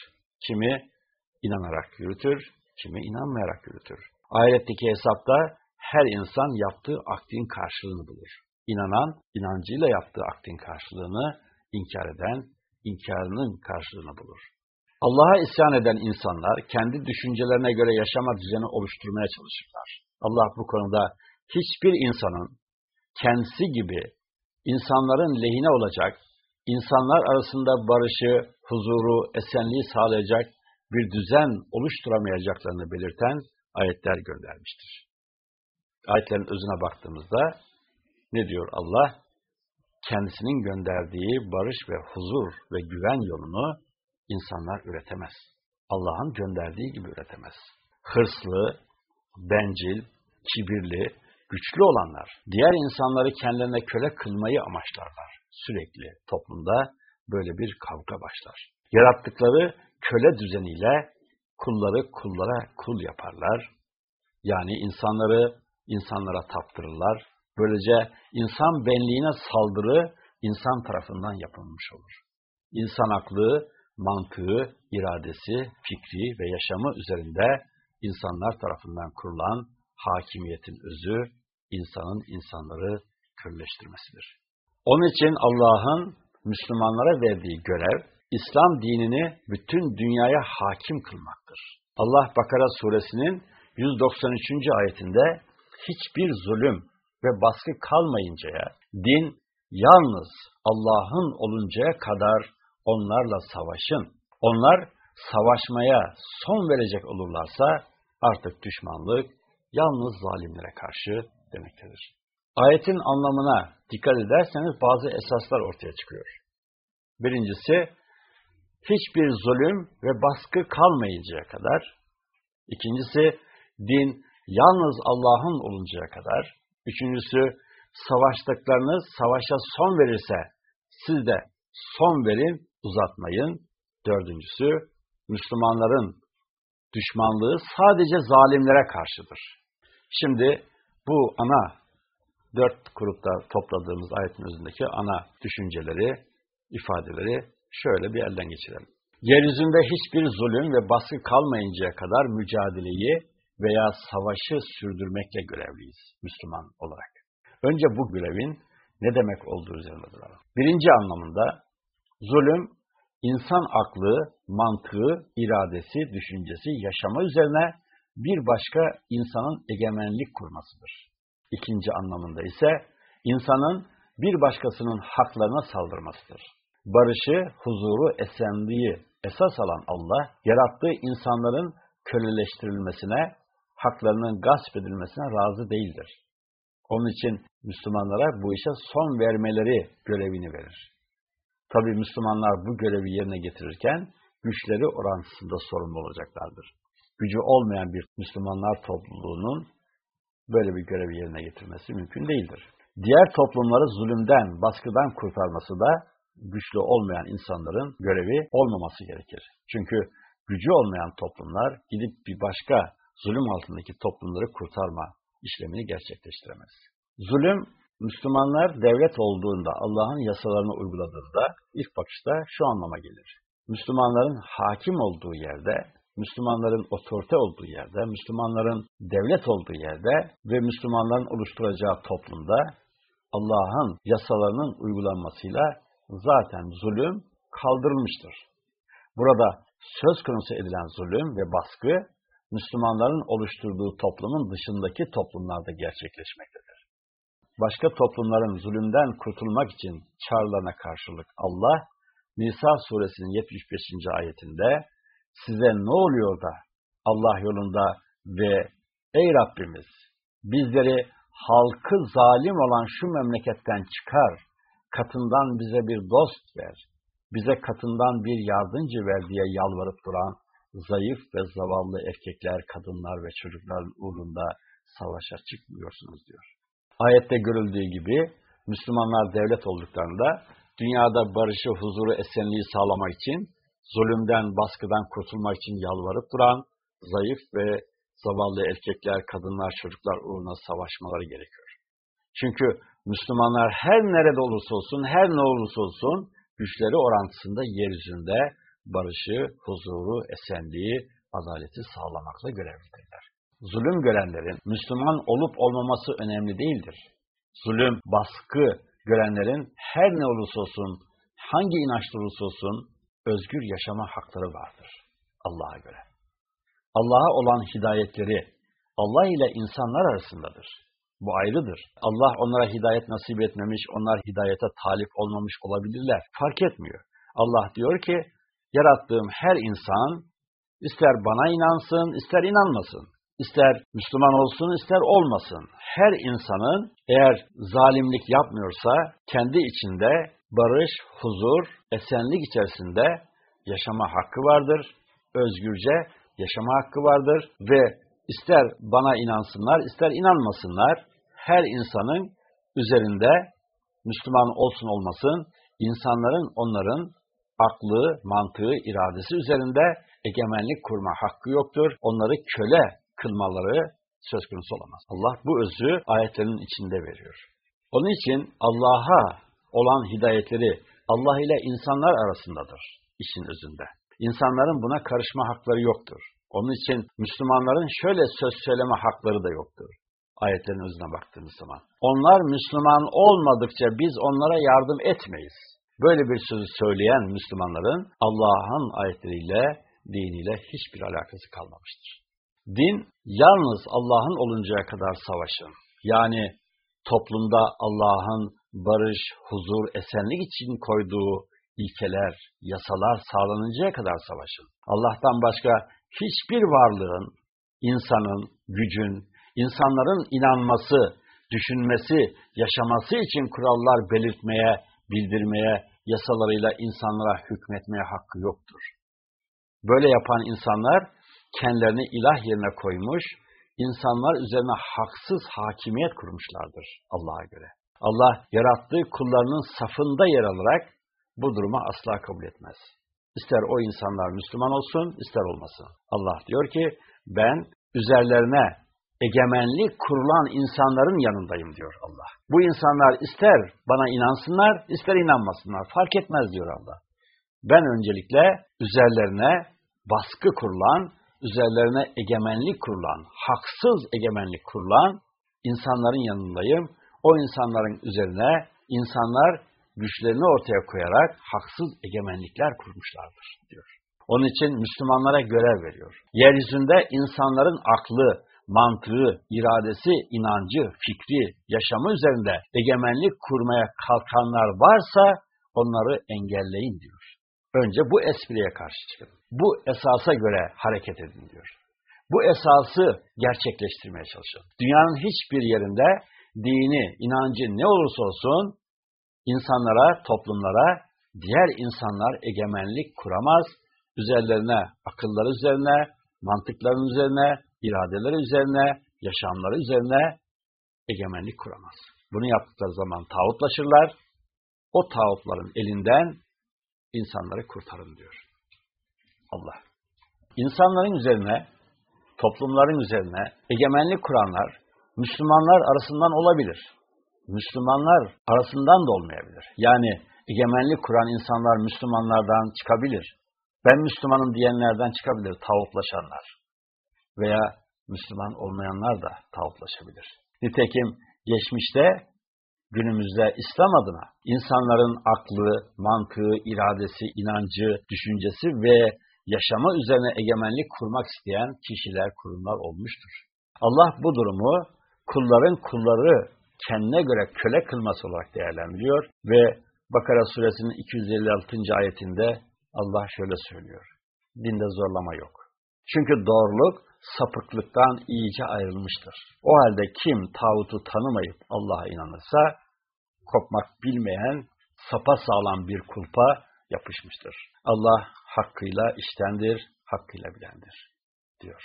[SPEAKER 1] Kimi inanarak yürütür, kimi inanmayarak yürütür. Ahiretteki hesapta her insan yaptığı aktin karşılığını bulur. İnanan, inancıyla yaptığı aktin karşılığını, inkar eden, inkarının karşılığını bulur. Allah'a isyan eden insanlar kendi düşüncelerine göre yaşama düzeni oluşturmaya çalışırlar. Allah bu konuda hiçbir insanın kendisi gibi insanların lehine olacak, insanlar arasında barışı, huzuru, esenliği sağlayacak bir düzen oluşturamayacaklarını belirten ayetler göndermiştir. Ayetlerin özüne baktığımızda ne diyor Allah? Kendisinin gönderdiği barış ve huzur ve güven yolunu insanlar üretemez. Allah'ın gönderdiği gibi üretemez. Hırslı, bencil, kibirli, güçlü olanlar, diğer insanları kendilerine köle kılmayı amaçlarlar. Sürekli toplumda böyle bir kavga başlar. Yarattıkları köle düzeniyle kulları kullara kul yaparlar. Yani insanları insanlara taptırırlar. Böylece insan benliğine saldırı insan tarafından yapılmış olur. İnsan aklı, mantığı, iradesi, fikri ve yaşamı üzerinde insanlar tarafından kurulan hakimiyetin özü, insanın insanları körleştirmesidir. Onun için Allah'ın Müslümanlara verdiği görev, İslam dinini bütün dünyaya hakim kılmaktır. Allah Bakara suresinin 193. ayetinde hiçbir zulüm ve baskı kalmayıncaya, din yalnız Allah'ın oluncaya kadar onlarla savaşın. Onlar savaşmaya son verecek olurlarsa artık düşmanlık yalnız zalimlere karşı demektedir. Ayetin anlamına dikkat ederseniz bazı esaslar ortaya çıkıyor. Birincisi, hiçbir zulüm ve baskı kalmayıncaya kadar. İkincisi, din yalnız Allah'ın oluncaya kadar. Üçüncüsü, savaştıklarınız savaşa son verirse siz de son verin, uzatmayın. Dördüncüsü, Müslümanların düşmanlığı sadece zalimlere karşıdır. Şimdi bu ana dört grupta topladığımız ayetin özündeki ana düşünceleri, ifadeleri şöyle bir elden geçirelim. Yeryüzünde hiçbir zulüm ve baskı kalmayıncaya kadar mücadeleyi veya savaşı sürdürmekle görevliyiz Müslüman olarak. Önce bu görevin ne demek olduğu üzerinde duralım. Birinci anlamında zulüm, insan aklı, mantığı, iradesi, düşüncesi, yaşama üzerine bir başka insanın egemenlik kurmasıdır. İkinci anlamında ise insanın bir başkasının haklarına saldırmasıdır. Barışı, huzuru, esenliği esas alan Allah, yarattığı insanların köleleştirilmesine, haklarının gasp edilmesine razı değildir. Onun için Müslümanlara bu işe son vermeleri görevini verir. Tabi Müslümanlar bu görevi yerine getirirken güçleri orantısında sorumlu olacaklardır. Gücü olmayan bir Müslümanlar topluluğunun böyle bir görevi yerine getirmesi mümkün değildir. Diğer toplumları zulümden, baskıdan kurtarması da güçlü olmayan insanların görevi olmaması gerekir. Çünkü gücü olmayan toplumlar gidip bir başka zulüm altındaki toplumları kurtarma işlemini gerçekleştiremez. Zulüm, Müslümanlar devlet olduğunda, Allah'ın yasalarını uyguladığında ilk bakışta şu anlama gelir. Müslümanların hakim olduğu yerde, Müslümanların otorite olduğu yerde, Müslümanların devlet olduğu yerde ve Müslümanların oluşturacağı toplumda Allah'ın yasalarının uygulanmasıyla zaten zulüm kaldırılmıştır. Burada söz konusu edilen zulüm ve baskı, Müslümanların oluşturduğu toplumun dışındaki toplumlarda gerçekleşmektedir. Başka toplumların zulümden kurtulmak için çağrılarına karşılık Allah, Nisa suresinin 75. ayetinde size ne oluyor da Allah yolunda ve ey Rabbimiz bizleri halkı zalim olan şu memleketten çıkar, katından bize bir dost ver, bize katından bir yardımcı ver diye yalvarıp duran zayıf ve zavallı erkekler, kadınlar ve çocukların uğrunda savaşa çıkmıyorsunuz diyor. Ayette görüldüğü gibi Müslümanlar devlet olduklarında dünyada barışı, huzuru, esenliği sağlamak için, zulümden, baskıdan kurtulmak için yalvarıp duran zayıf ve zavallı erkekler, kadınlar, çocuklar uğruna savaşmaları gerekiyor. Çünkü Müslümanlar her nerede olursa olsun, her ne olursa olsun güçleri orantısında yeryüzünde barışı, huzuru, esenliği, adaleti sağlamakla görevlidirler. Zulüm görenlerin Müslüman olup olmaması önemli değildir. Zulüm, baskı görenlerin her ne olursa olsun, hangi inançta olursa olsun özgür yaşama hakları vardır Allah'a göre. Allah'a olan hidayetleri Allah ile insanlar arasındadır. Bu ayrıdır. Allah onlara hidayet nasip etmemiş, onlar hidayete talip olmamış olabilirler. Fark etmiyor. Allah diyor ki, yarattığım her insan ister bana inansın, ister inanmasın. İster Müslüman olsun, ister olmasın. Her insanın eğer zalimlik yapmıyorsa, kendi içinde barış, huzur, esenlik içerisinde yaşama hakkı vardır. Özgürce yaşama hakkı vardır ve ister bana inansınlar, ister inanmasınlar, her insanın üzerinde Müslüman olsun olmasın, insanların onların aklı, mantığı, iradesi üzerinde egemenlik kurma hakkı yoktur. Onları köle kılmaları söz konusu olamaz. Allah bu özü ayetlerin içinde veriyor. Onun için Allah'a olan hidayetleri Allah ile insanlar arasındadır işin özünde. İnsanların buna karışma hakları yoktur. Onun için Müslümanların şöyle söz söyleme hakları da yoktur. Ayetlerin özüne baktığımız zaman. Onlar Müslüman olmadıkça biz onlara yardım etmeyiz. Böyle bir sözü söyleyen Müslümanların Allah'ın ayetleriyle, diniyle hiçbir alakası kalmamıştır. Din yalnız Allah'ın oluncaya kadar savaşın. Yani toplumda Allah'ın barış, huzur, esenlik için koyduğu ilkeler, yasalar sağlanıncaya kadar savaşın. Allah'tan başka hiçbir varlığın, insanın, gücün, insanların inanması, düşünmesi, yaşaması için kurallar belirtmeye, bildirmeye, yasalarıyla insanlara hükmetmeye hakkı yoktur. Böyle yapan insanlar kendilerini ilah yerine koymuş, insanlar üzerine haksız hakimiyet kurmuşlardır Allah'a göre. Allah yarattığı kullarının safında yer alarak bu duruma asla kabul etmez. İster o insanlar Müslüman olsun, ister olmasın. Allah diyor ki, ben üzerlerine egemenlik kurulan insanların yanındayım diyor Allah. Bu insanlar ister bana inansınlar, ister inanmasınlar. Fark etmez diyor Allah. Ben öncelikle üzerlerine baskı kurulan, üzerlerine egemenlik kurulan, haksız egemenlik kurulan insanların yanındayım. O insanların üzerine insanlar güçlerini ortaya koyarak haksız egemenlikler kurmuşlardır diyor. Onun için Müslümanlara görev veriyor. Yeryüzünde insanların aklı, mantığı, iradesi, inancı, fikri, yaşamı üzerinde egemenlik kurmaya kalkanlar varsa onları engelleyin diyor. Önce bu espriye karşı çıkın. Bu esasa göre hareket edin diyor. Bu esası gerçekleştirmeye çalışın. Dünyanın hiçbir yerinde dini, inancı ne olursa olsun insanlara, toplumlara diğer insanlar egemenlik kuramaz, üzerlerine, akılları üzerine, mantıkların üzerine, iradeleri üzerine, yaşamları üzerine egemenlik kuramaz. Bunu yaptıkları zaman tağutlaşırlar, o tağutların elinden insanları kurtarın diyor. Allah. İnsanların üzerine, toplumların üzerine egemenlik kuranlar, Müslümanlar arasından olabilir. Müslümanlar arasından da olmayabilir. Yani egemenlik kuran insanlar Müslümanlardan çıkabilir. Ben Müslümanım diyenlerden çıkabilir, tağutlaşanlar. Veya Müslüman olmayanlar da tağutlaşabilir. Nitekim geçmişte, günümüzde İslam adına insanların aklı, mantığı, iradesi, inancı, düşüncesi ve yaşama üzerine egemenlik kurmak isteyen kişiler, kurumlar olmuştur. Allah bu durumu kulların kulları kendine göre köle kılması olarak değerlendiriyor ve Bakara suresinin 256. ayetinde Allah şöyle söylüyor. Dinde zorlama yok. Çünkü doğruluk sapıklıktan iyice ayrılmıştır. O halde kim tağutu tanımayıp Allah'a inanırsa kopmak bilmeyen sapa sağlam bir kulpa yapışmıştır. Allah hakkıyla iştendir, hakkıyla bilendir diyor.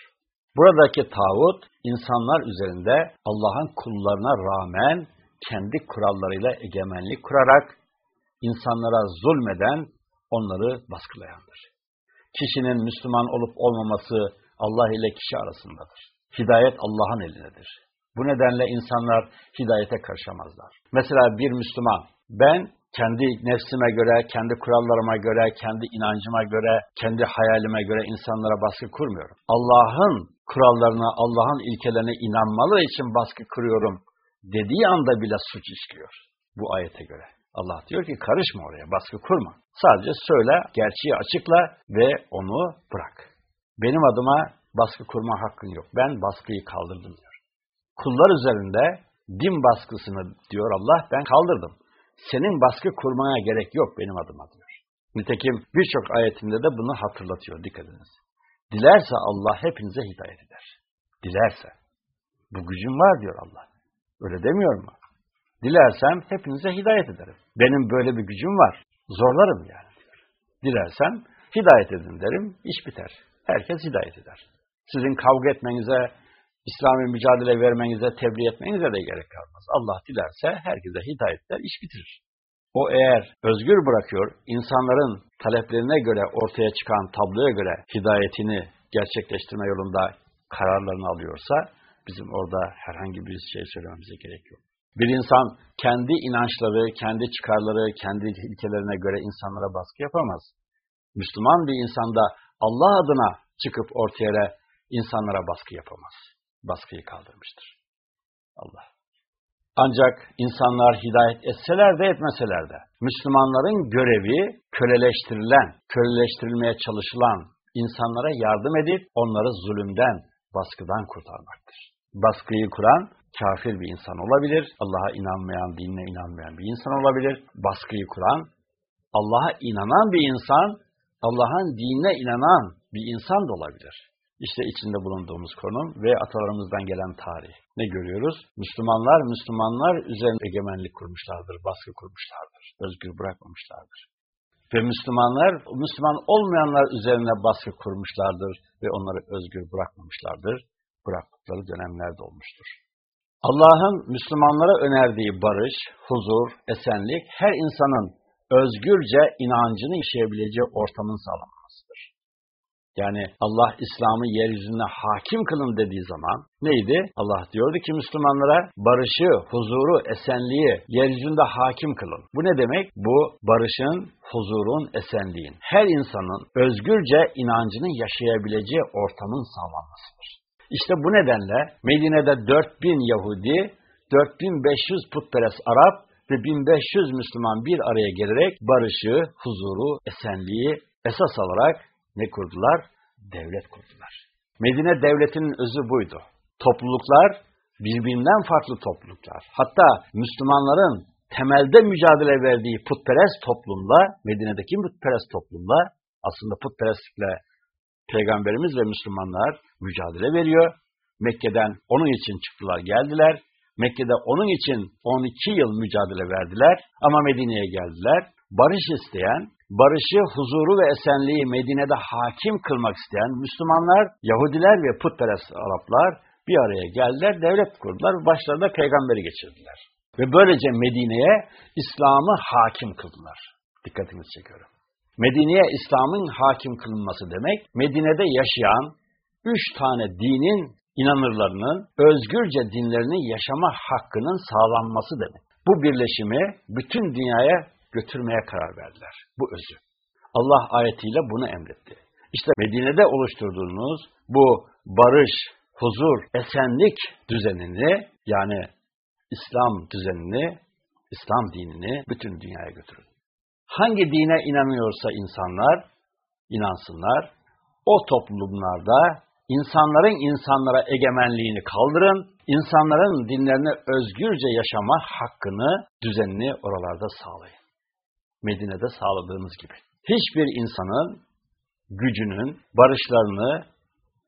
[SPEAKER 1] Buradaki tağut insanlar üzerinde Allah'ın kullarına rağmen kendi kurallarıyla egemenlik kurarak insanlara zulmeden onları baskılayandır. Kişinin Müslüman olup olmaması Allah ile kişi arasındadır. Hidayet Allah'ın elindedir. Bu nedenle insanlar hidayete karışamazlar. Mesela bir Müslüman, ben kendi nefsime göre, kendi kurallarıma göre, kendi inancıma göre, kendi hayalime göre insanlara baskı kurmuyorum. Allah'ın kurallarına, Allah'ın ilkelerine inanmalı için baskı kuruyorum dediği anda bile suç işliyor bu ayete göre. Allah diyor ki karışma oraya, baskı kurma. Sadece söyle, gerçeği açıkla ve onu bırak. Benim adıma baskı kurma hakkın yok. Ben baskıyı kaldırdım diyor. Kullar üzerinde din baskısını diyor Allah ben kaldırdım. Senin baskı kurmaya gerek yok benim adıma diyor. Nitekim birçok ayetinde de bunu hatırlatıyor. Dikkat ediniz. Dilerse Allah hepinize hidayet eder. Dilerse. Bu gücüm var diyor Allah. Öyle demiyor mu? Dilersem hepinize hidayet ederim. Benim böyle bir gücüm var. Zorlarım yani diyor. Dilersem hidayet edin derim, iş biter. Herkes hidayet eder. Sizin kavga etmenize, İslami mücadele vermenize, tebliğ etmenize de gerek kalmaz. Allah dilerse herkese hidayet eder, iş bitirir. O eğer özgür bırakıyor, insanların taleplerine göre ortaya çıkan tabloya göre hidayetini gerçekleştirme yolunda kararlarını alıyorsa, bizim orada herhangi bir şey söylememize gerek yok. Bir insan kendi inançları, kendi çıkarları, kendi ilkelerine göre insanlara baskı yapamaz. Müslüman bir insan da Allah adına çıkıp ortaya insanlara baskı yapamaz. Baskıyı kaldırmıştır. Allah. Ancak insanlar hidayet etseler de etmeseler de Müslümanların görevi köleleştirilen, köleleştirilmeye çalışılan insanlara yardım edip onları zulümden, baskıdan kurtarmaktır. Baskıyı kuran kafir bir insan olabilir, Allah'a inanmayan, dinine inanmayan bir insan olabilir. Baskıyı kuran, Allah'a inanan bir insan, Allah'ın dinine inanan bir insan da olabilir. İşte içinde bulunduğumuz konum ve atalarımızdan gelen tarih. Ne görüyoruz? Müslümanlar, Müslümanlar üzerine egemenlik kurmuşlardır, baskı kurmuşlardır, özgür bırakmamışlardır. Ve Müslümanlar, Müslüman olmayanlar üzerine baskı kurmuşlardır ve onları özgür bırakmamışlardır. Bıraktıkları dönemler de olmuştur. Allah'ın Müslümanlara önerdiği barış, huzur, esenlik her insanın özgürce inancını işleyebileceği ortamın sağlanmasıdır. Yani Allah İslam'ı yeryüzüne hakim kılın dediği zaman neydi? Allah diyordu ki Müslümanlara barışı, huzuru, esenliği yeryüzünde hakim kılın. Bu ne demek? Bu barışın, huzurun, esenliğin her insanın özgürce inancını yaşayabileceği ortamın sağlanmasıdır. İşte bu nedenle Medine'de 4000 Yahudi, 4500 putperest Arap ve 1500 Müslüman bir araya gelerek barışı, huzuru, esenliği esas alarak ne kurdular? Devlet kurdular. Medine devletinin özü buydu. Topluluklar birbirinden farklı topluluklar. Hatta Müslümanların temelde mücadele verdiği putperest toplumla, Medine'deki putperest toplumla aslında putperestlikle Peygamberimiz ve Müslümanlar mücadele veriyor. Mekke'den onun için çıktılar, geldiler. Mekke'de onun için 12 yıl mücadele verdiler ama Medine'ye geldiler. Barış isteyen, barışı, huzuru ve esenliği Medine'de hakim kılmak isteyen Müslümanlar, Yahudiler ve putperest Araplar bir araya geldiler, devlet kurdular ve başlarında peygamberi geçirdiler. Ve böylece Medine'ye İslam'ı hakim kıldılar. Dikkatinizi çekiyorum. Medine'ye İslam'ın hakim kılınması demek, Medine'de yaşayan üç tane dinin inanırlarının özgürce dinlerini yaşama hakkının sağlanması demek. Bu birleşimi bütün dünyaya götürmeye karar verdiler. Bu özü. Allah ayetiyle bunu emretti. İşte Medine'de oluşturduğunuz bu barış, huzur, esenlik düzenini yani İslam düzenini, İslam dinini bütün dünyaya götürün. Hangi dine inanıyorsa insanlar, inansınlar, o toplumlarda insanların insanlara egemenliğini kaldırın, insanların dinlerini özgürce yaşama hakkını, düzenini oralarda sağlayın. Medine'de sağladığınız gibi. Hiçbir insanın gücünün, barışlarını,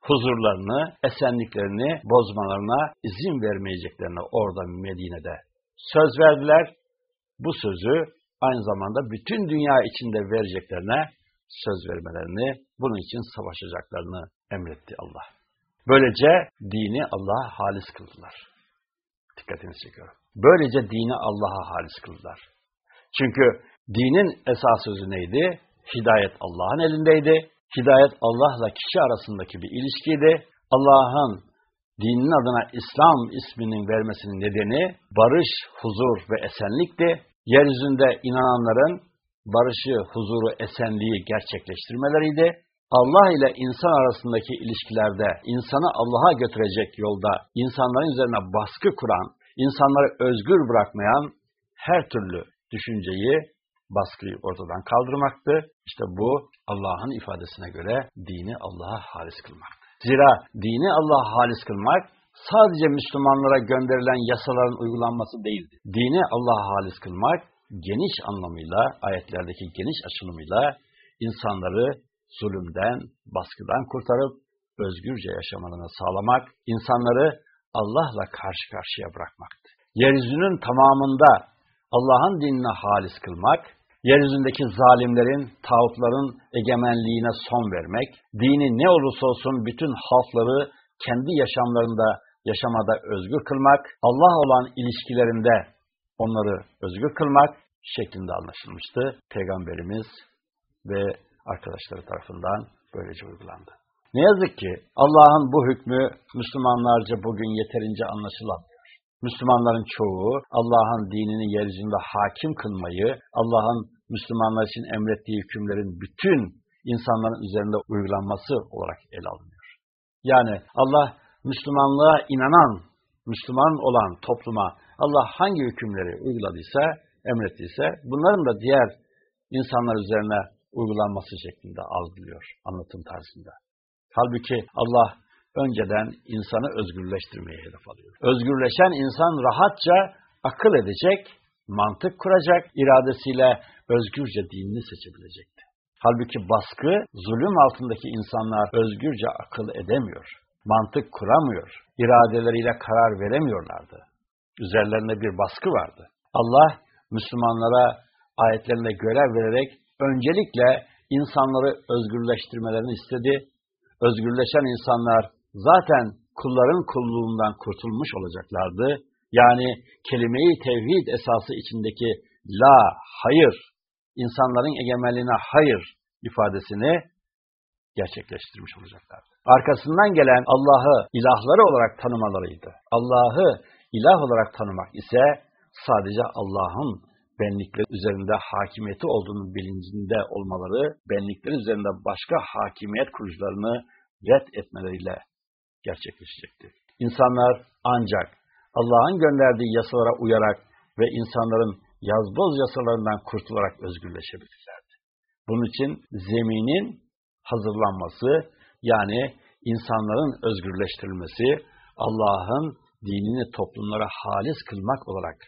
[SPEAKER 1] huzurlarını, esenliklerini bozmalarına izin vermeyeceklerini orada Medine'de söz verdiler. Bu sözü aynı zamanda bütün dünya içinde vereceklerine söz vermelerini, bunun için savaşacaklarını emretti Allah. Böylece dini Allah'a halis kıldılar. Dikkatini çekiyorum. Böylece dini Allah'a halis kıldılar. Çünkü dinin esas sözü neydi? Hidayet Allah'ın elindeydi. Hidayet Allah'la kişi arasındaki bir ilişkiydi. Allah'ın dinin adına İslam isminin vermesinin nedeni barış, huzur ve esenlikti. Yeryüzünde inananların barışı, huzuru, esenliği gerçekleştirmeleriydi. Allah ile insan arasındaki ilişkilerde insanı Allah'a götürecek yolda insanların üzerine baskı kuran, insanları özgür bırakmayan her türlü düşünceyi, baskıyı ortadan kaldırmaktı. İşte bu Allah'ın ifadesine göre dini Allah'a halis kılmaktı. Zira dini Allah'a halis kılmak sadece Müslümanlara gönderilen yasaların uygulanması değildi. Dini Allah'a halis kılmak geniş anlamıyla, ayetlerdeki geniş açılımıyla insanları zulümden, baskıdan kurtarıp özgürce yaşamalarını sağlamak, insanları Allah'la karşı karşıya bırakmaktı. Yeryüzünün tamamında Allah'ın dinine halis kılmak, yeryüzündeki zalimlerin, tağutların egemenliğine son vermek, dini ne olursa olsun bütün halkları kendi yaşamlarında yaşamada özgür kılmak, Allah olan ilişkilerinde onları özgür kılmak şeklinde anlaşılmıştı. Peygamberimiz ve arkadaşları tarafından böylece uygulandı. Ne yazık ki Allah'ın bu hükmü Müslümanlarca bugün yeterince anlaşılamıyor. Müslümanların çoğu Allah'ın dinini yeryüzünde hakim kılmayı, Allah'ın Müslümanlar için emrettiği hükümlerin bütün insanların üzerinde uygulanması olarak ele alınıyor. Yani Allah Müslümanlığa inanan, Müslüman olan topluma Allah hangi hükümleri uyguladıysa, emrettiyse bunların da diğer insanlar üzerine uygulanması şeklinde algılıyor anlatım tarzında. Halbuki Allah önceden insanı özgürleştirmeye hedef alıyor. Özgürleşen insan rahatça akıl edecek, mantık kuracak, iradesiyle özgürce dinini seçebilecekti. Halbuki baskı, zulüm altındaki insanlar özgürce akıl edemiyor, mantık kuramıyor, iradeleriyle karar veremiyorlardı. Üzerlerinde bir baskı vardı. Allah Müslümanlara ayetlerinde görev vererek öncelikle insanları özgürleştirmelerini istedi. Özgürleşen insanlar zaten kulların kulluğundan kurtulmuş olacaklardı. Yani kelime-i tevhid esası içindeki la, hayır, insanların egemenliğine hayır ifadesini gerçekleştirmiş olacaklardı. Arkasından gelen Allah'ı ilahları olarak tanımalarıydı. Allah'ı ilah olarak tanımak ise sadece Allah'ın benlikler üzerinde hakimiyeti olduğunu bilincinde olmaları, benlikler üzerinde başka hakimiyet kurucularını red etmeleriyle gerçekleşecekti. İnsanlar ancak Allah'ın gönderdiği yasalara uyarak ve insanların yazboz yasalarından kurtularak özgürleşebilirlerdi. Bunun için zeminin hazırlanması yani insanların özgürleştirilmesi Allah'ın dinini toplumlara halis kılmak olarak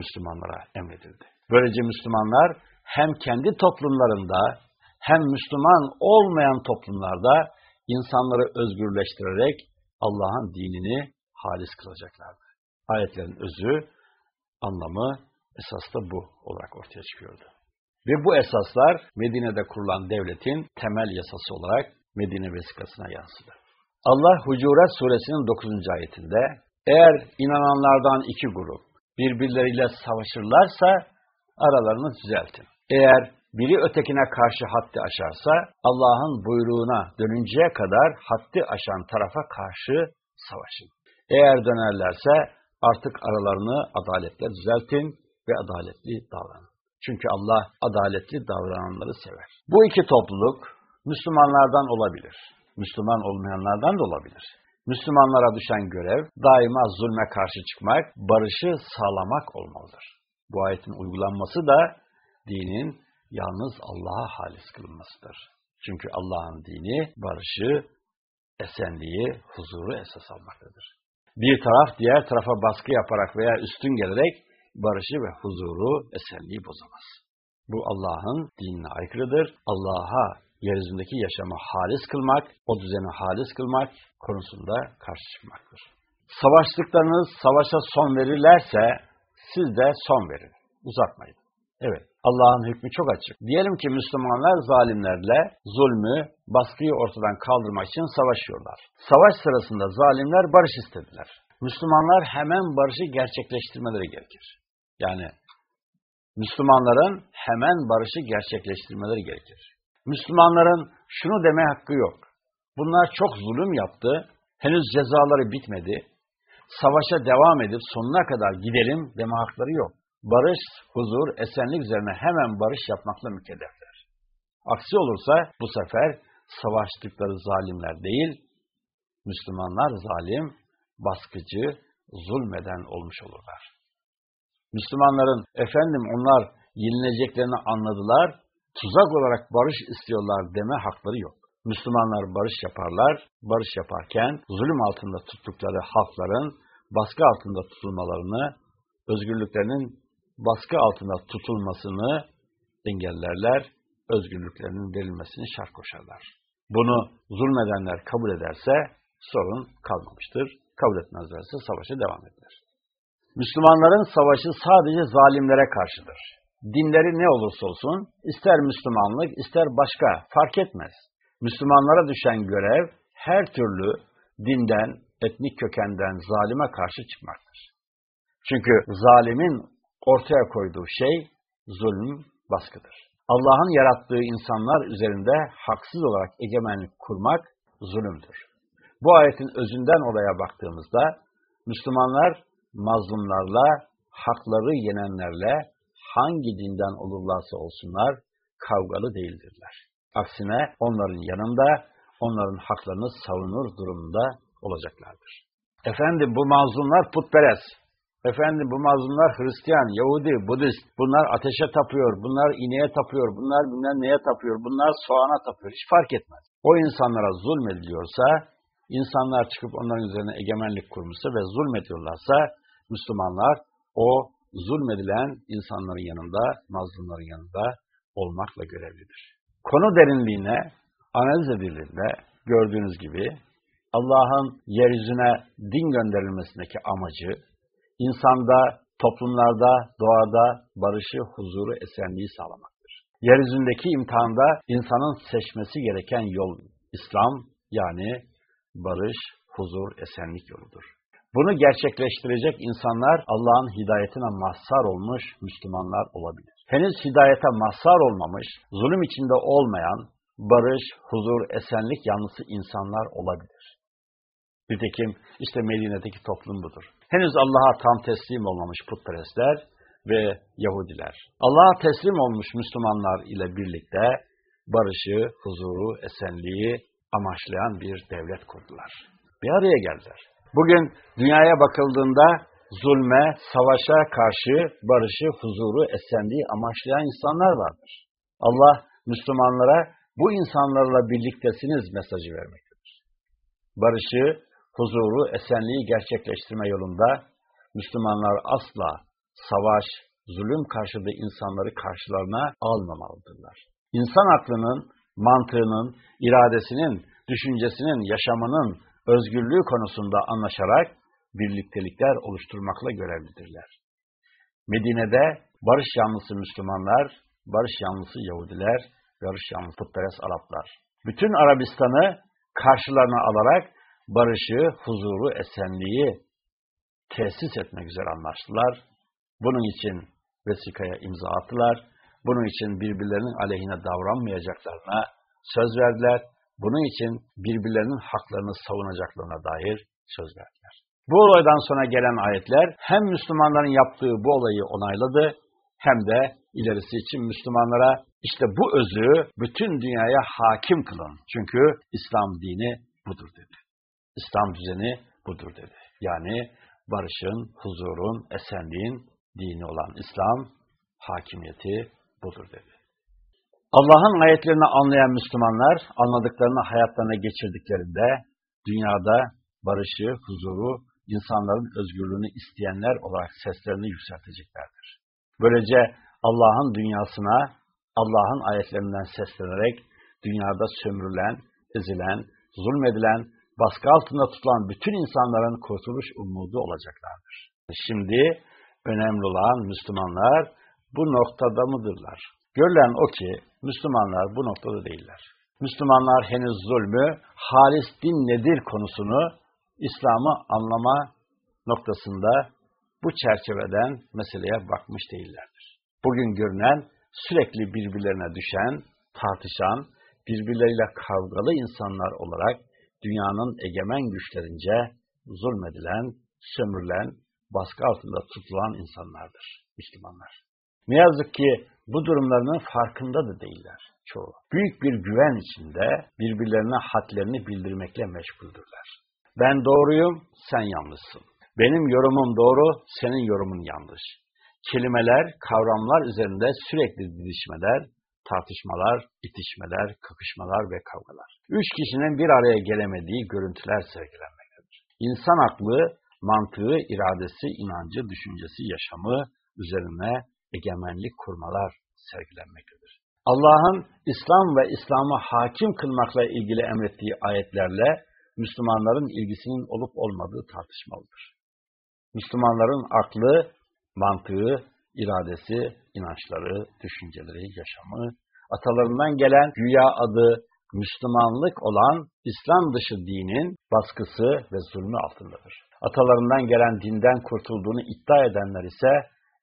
[SPEAKER 1] Müslümanlara emredildi. Böylece Müslümanlar hem kendi toplumlarında hem Müslüman olmayan toplumlarda insanları özgürleştirerek Allah'ın dinini halis kılacaklardı. Ayetlerin özü, anlamı esas da bu olarak ortaya çıkıyordu. Ve bu esaslar Medine'de kurulan devletin temel yasası olarak Medine vesikasına yansıdı. Allah Hucurat suresinin 9. ayetinde eğer inananlardan iki grup birbirleriyle savaşırlarsa aralarını düzeltin. Eğer biri ötekine karşı haddi aşarsa Allah'ın buyruğuna dönünceye kadar haddi aşan tarafa karşı savaşın. Eğer dönerlerse artık aralarını adaletle düzeltin ve adaletli davranın. Çünkü Allah adaletli davrananları sever. Bu iki topluluk Müslümanlardan olabilir. Müslüman olmayanlardan da olabilir. Müslümanlara düşen görev daima zulme karşı çıkmak, barışı sağlamak olmalıdır. Bu ayetin uygulanması da dinin yalnız Allah'a halis kılınmasıdır. Çünkü Allah'ın dini barışı, esenliği, huzuru esas almaktadır. Bir taraf diğer tarafa baskı yaparak veya üstün gelerek barışı ve huzuru, esenliği bozamaz. Bu Allah'ın dinine aykırıdır. Allah'a yeryüzündeki yaşamı halis kılmak, o düzeni halis kılmak konusunda karşı çıkmaktır. Savaştıklarınız savaşa son verirlerse siz de son verin. Uzatmayın. Evet, Allah'ın hükmü çok açık. Diyelim ki Müslümanlar zalimlerle zulmü, baskıyı ortadan kaldırmak için savaşıyorlar. Savaş sırasında zalimler barış istediler. Müslümanlar hemen barışı gerçekleştirmeleri gerekir. Yani Müslümanların hemen barışı gerçekleştirmeleri gerekir. Müslümanların şunu deme hakkı yok. Bunlar çok zulüm yaptı, henüz cezaları bitmedi. Savaşa devam edip sonuna kadar gidelim deme hakları yok. Barış, huzur, esenlik üzerine hemen barış yapmakla mükellefler. Aksi olursa bu sefer savaştıkları zalimler değil, Müslümanlar zalim, baskıcı, zulmeden olmuş olurlar. Müslümanların efendim onlar yenileceklerini anladılar, tuzak olarak barış istiyorlar deme hakları yok. Müslümanlar barış yaparlar, barış yaparken zulüm altında tuttukları halkların baskı altında tutulmalarını, özgürlüklerinin baskı altında tutulmasını engellerler, özgürlüklerinin verilmesini şart koşarlar. Bunu zulmedenler kabul ederse sorun kalmamıştır. Kabul etmezlerse savaşa devam eder. Müslümanların savaşı sadece zalimlere karşıdır. Dinleri ne olursa olsun, ister Müslümanlık, ister başka, fark etmez. Müslümanlara düşen görev, her türlü dinden, etnik kökenden zalime karşı çıkmaktır. Çünkü zalimin ortaya koyduğu şey, zulüm, baskıdır. Allah'ın yarattığı insanlar üzerinde haksız olarak egemenlik kurmak zulümdür. Bu ayetin özünden olaya baktığımızda, Müslümanlar mazlumlarla, hakları yenenlerle hangi dinden olurlarsa olsunlar kavgalı değildirler. Aksine onların yanında onların haklarını savunur durumda olacaklardır. Efendim bu mazlumlar putperest. Efendim bu mazlumlar Hristiyan, Yahudi, Budist. Bunlar ateşe tapıyor, bunlar ineğe tapıyor, bunlar bilmem neye tapıyor, bunlar soğana tapıyor. Hiç fark etmez. O insanlara zulmediliyorsa, insanlar çıkıp onların üzerine egemenlik kurmuşsa ve zulmediyorlarsa, Müslümanlar o zulmedilen insanların yanında, mazlumların yanında olmakla görevlidir. Konu derinliğine analiz edildiğinde gördüğünüz gibi Allah'ın yeryüzüne din gönderilmesindeki amacı, insanda, toplumlarda, doğada barışı, huzuru, esenliği sağlamaktır. Yeryüzündeki imtihanda insanın seçmesi gereken yol İslam yani barış, huzur, esenlik yoludur. Bunu gerçekleştirecek insanlar Allah'ın hidayetine mazhar olmuş Müslümanlar olabilir. Henüz hidayete mazhar olmamış, zulüm içinde olmayan, barış, huzur, esenlik yanlısı insanlar olabilir. Nitekim işte Medine'deki toplum budur. Henüz Allah'a tam teslim olmamış putperestler ve Yahudiler. Allah'a teslim olmuş Müslümanlar ile birlikte barışı, huzuru, esenliği amaçlayan bir devlet kurdular. Bir araya geldiler. Bugün dünyaya bakıldığında zulme, savaşa karşı barışı, huzuru, esenliği amaçlayan insanlar vardır. Allah Müslümanlara bu insanlarla birliktesiniz mesajı vermektedir. Barışı, huzuru, esenliği gerçekleştirme yolunda Müslümanlar asla savaş, zulüm karşılığı insanları karşılarına almamalıdırlar. İnsan aklının, mantığının, iradesinin, düşüncesinin, yaşamının özgürlüğü konusunda anlaşarak birliktelikler oluşturmakla görevlidirler. Medine'de barış yanlısı Müslümanlar, barış yanlısı Yahudiler, barış yanlısı putperest Araplar. Bütün Arabistan'ı karşılarına alarak barışı, huzuru, esenliği tesis etmek üzere anlaştılar. Bunun için vesikaya imza attılar. Bunun için birbirlerinin aleyhine davranmayacaklarına söz verdiler. Bunun için birbirlerinin haklarını savunacaklarına dair söz verdiler. Bu olaydan sonra gelen ayetler hem Müslümanların yaptığı bu olayı onayladı hem de ilerisi için Müslümanlara işte bu özü bütün dünyaya hakim kılın. Çünkü İslam dini budur dedi. İslam düzeni budur dedi. Yani barışın, huzurun, esenliğin dini olan İslam hakimiyeti budur dedi. Allah'ın ayetlerini anlayan Müslümanlar anladıklarını hayatlarına geçirdiklerinde dünyada barışı, huzuru, insanların özgürlüğünü isteyenler olarak seslerini yükselteceklerdir. Böylece Allah'ın dünyasına, Allah'ın ayetlerinden seslenerek dünyada sömürülen, ezilen, zulmedilen, baskı altında tutulan bütün insanların kurtuluş umudu olacaklardır. Şimdi önemli olan Müslümanlar bu noktada mıdırlar? Görülen o ki Müslümanlar bu noktada değiller. Müslümanlar henüz zulmü, halis din nedir konusunu İslam'ı anlama noktasında bu çerçeveden meseleye bakmış değillerdir. Bugün görünen sürekli birbirlerine düşen, tartışan, birbirleriyle kavgalı insanlar olarak dünyanın egemen güçlerince zulmedilen, sömürülen, baskı altında tutulan insanlardır Müslümanlar. Ne yazık ki bu durumlarının farkında da değiller çoğu. Büyük bir güven içinde birbirlerine hadlerini bildirmekle meşguldürler. Ben doğruyum, sen yanlışsın. Benim yorumum doğru, senin yorumun yanlış. Kelimeler, kavramlar üzerinde sürekli didişmeler, tartışmalar, itişmeler, kakışmalar ve kavgalar. Üç kişinin bir araya gelemediği görüntüler sergilenmektedir. İnsan aklı, mantığı, iradesi, inancı, düşüncesi, yaşamı üzerine egemenlik kurmalar sergilenmektedir. Allah'ın İslam ve İslam'ı hakim kılmakla ilgili emrettiği ayetlerle Müslümanların ilgisinin olup olmadığı tartışmalıdır. Müslümanların aklı, mantığı, iradesi, inançları, düşünceleri, yaşamı, atalarından gelen güya adı Müslümanlık olan İslam dışı dinin baskısı ve zulmü altındadır. Atalarından gelen dinden kurtulduğunu iddia edenler ise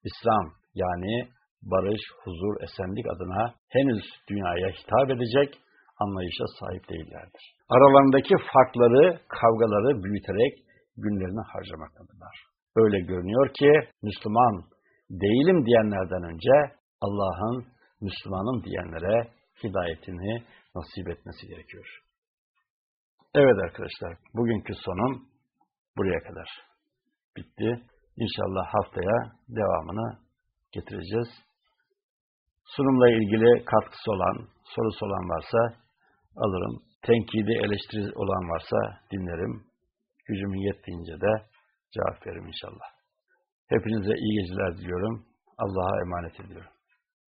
[SPEAKER 1] İslam yani barış, huzur, esenlik adına henüz dünyaya hitap edecek anlayışa sahip değillerdir. Aralarındaki farkları, kavgaları büyüterek günlerini harcamaktadırlar. Öyle görünüyor ki Müslüman değilim diyenlerden önce Allah'ın Müslümanım diyenlere hidayetini nasip etmesi gerekiyor. Evet arkadaşlar, bugünkü sonum buraya kadar bitti. İnşallah haftaya devamını getireceğiz. Sunumla ilgili katkısı olan, sorusu olan varsa alırım. Tenkidi, eleştiri olan varsa dinlerim. Gücümün yettiğince de cevap veririm inşallah. Hepinize iyi geceler diliyorum. Allah'a emanet ediyorum.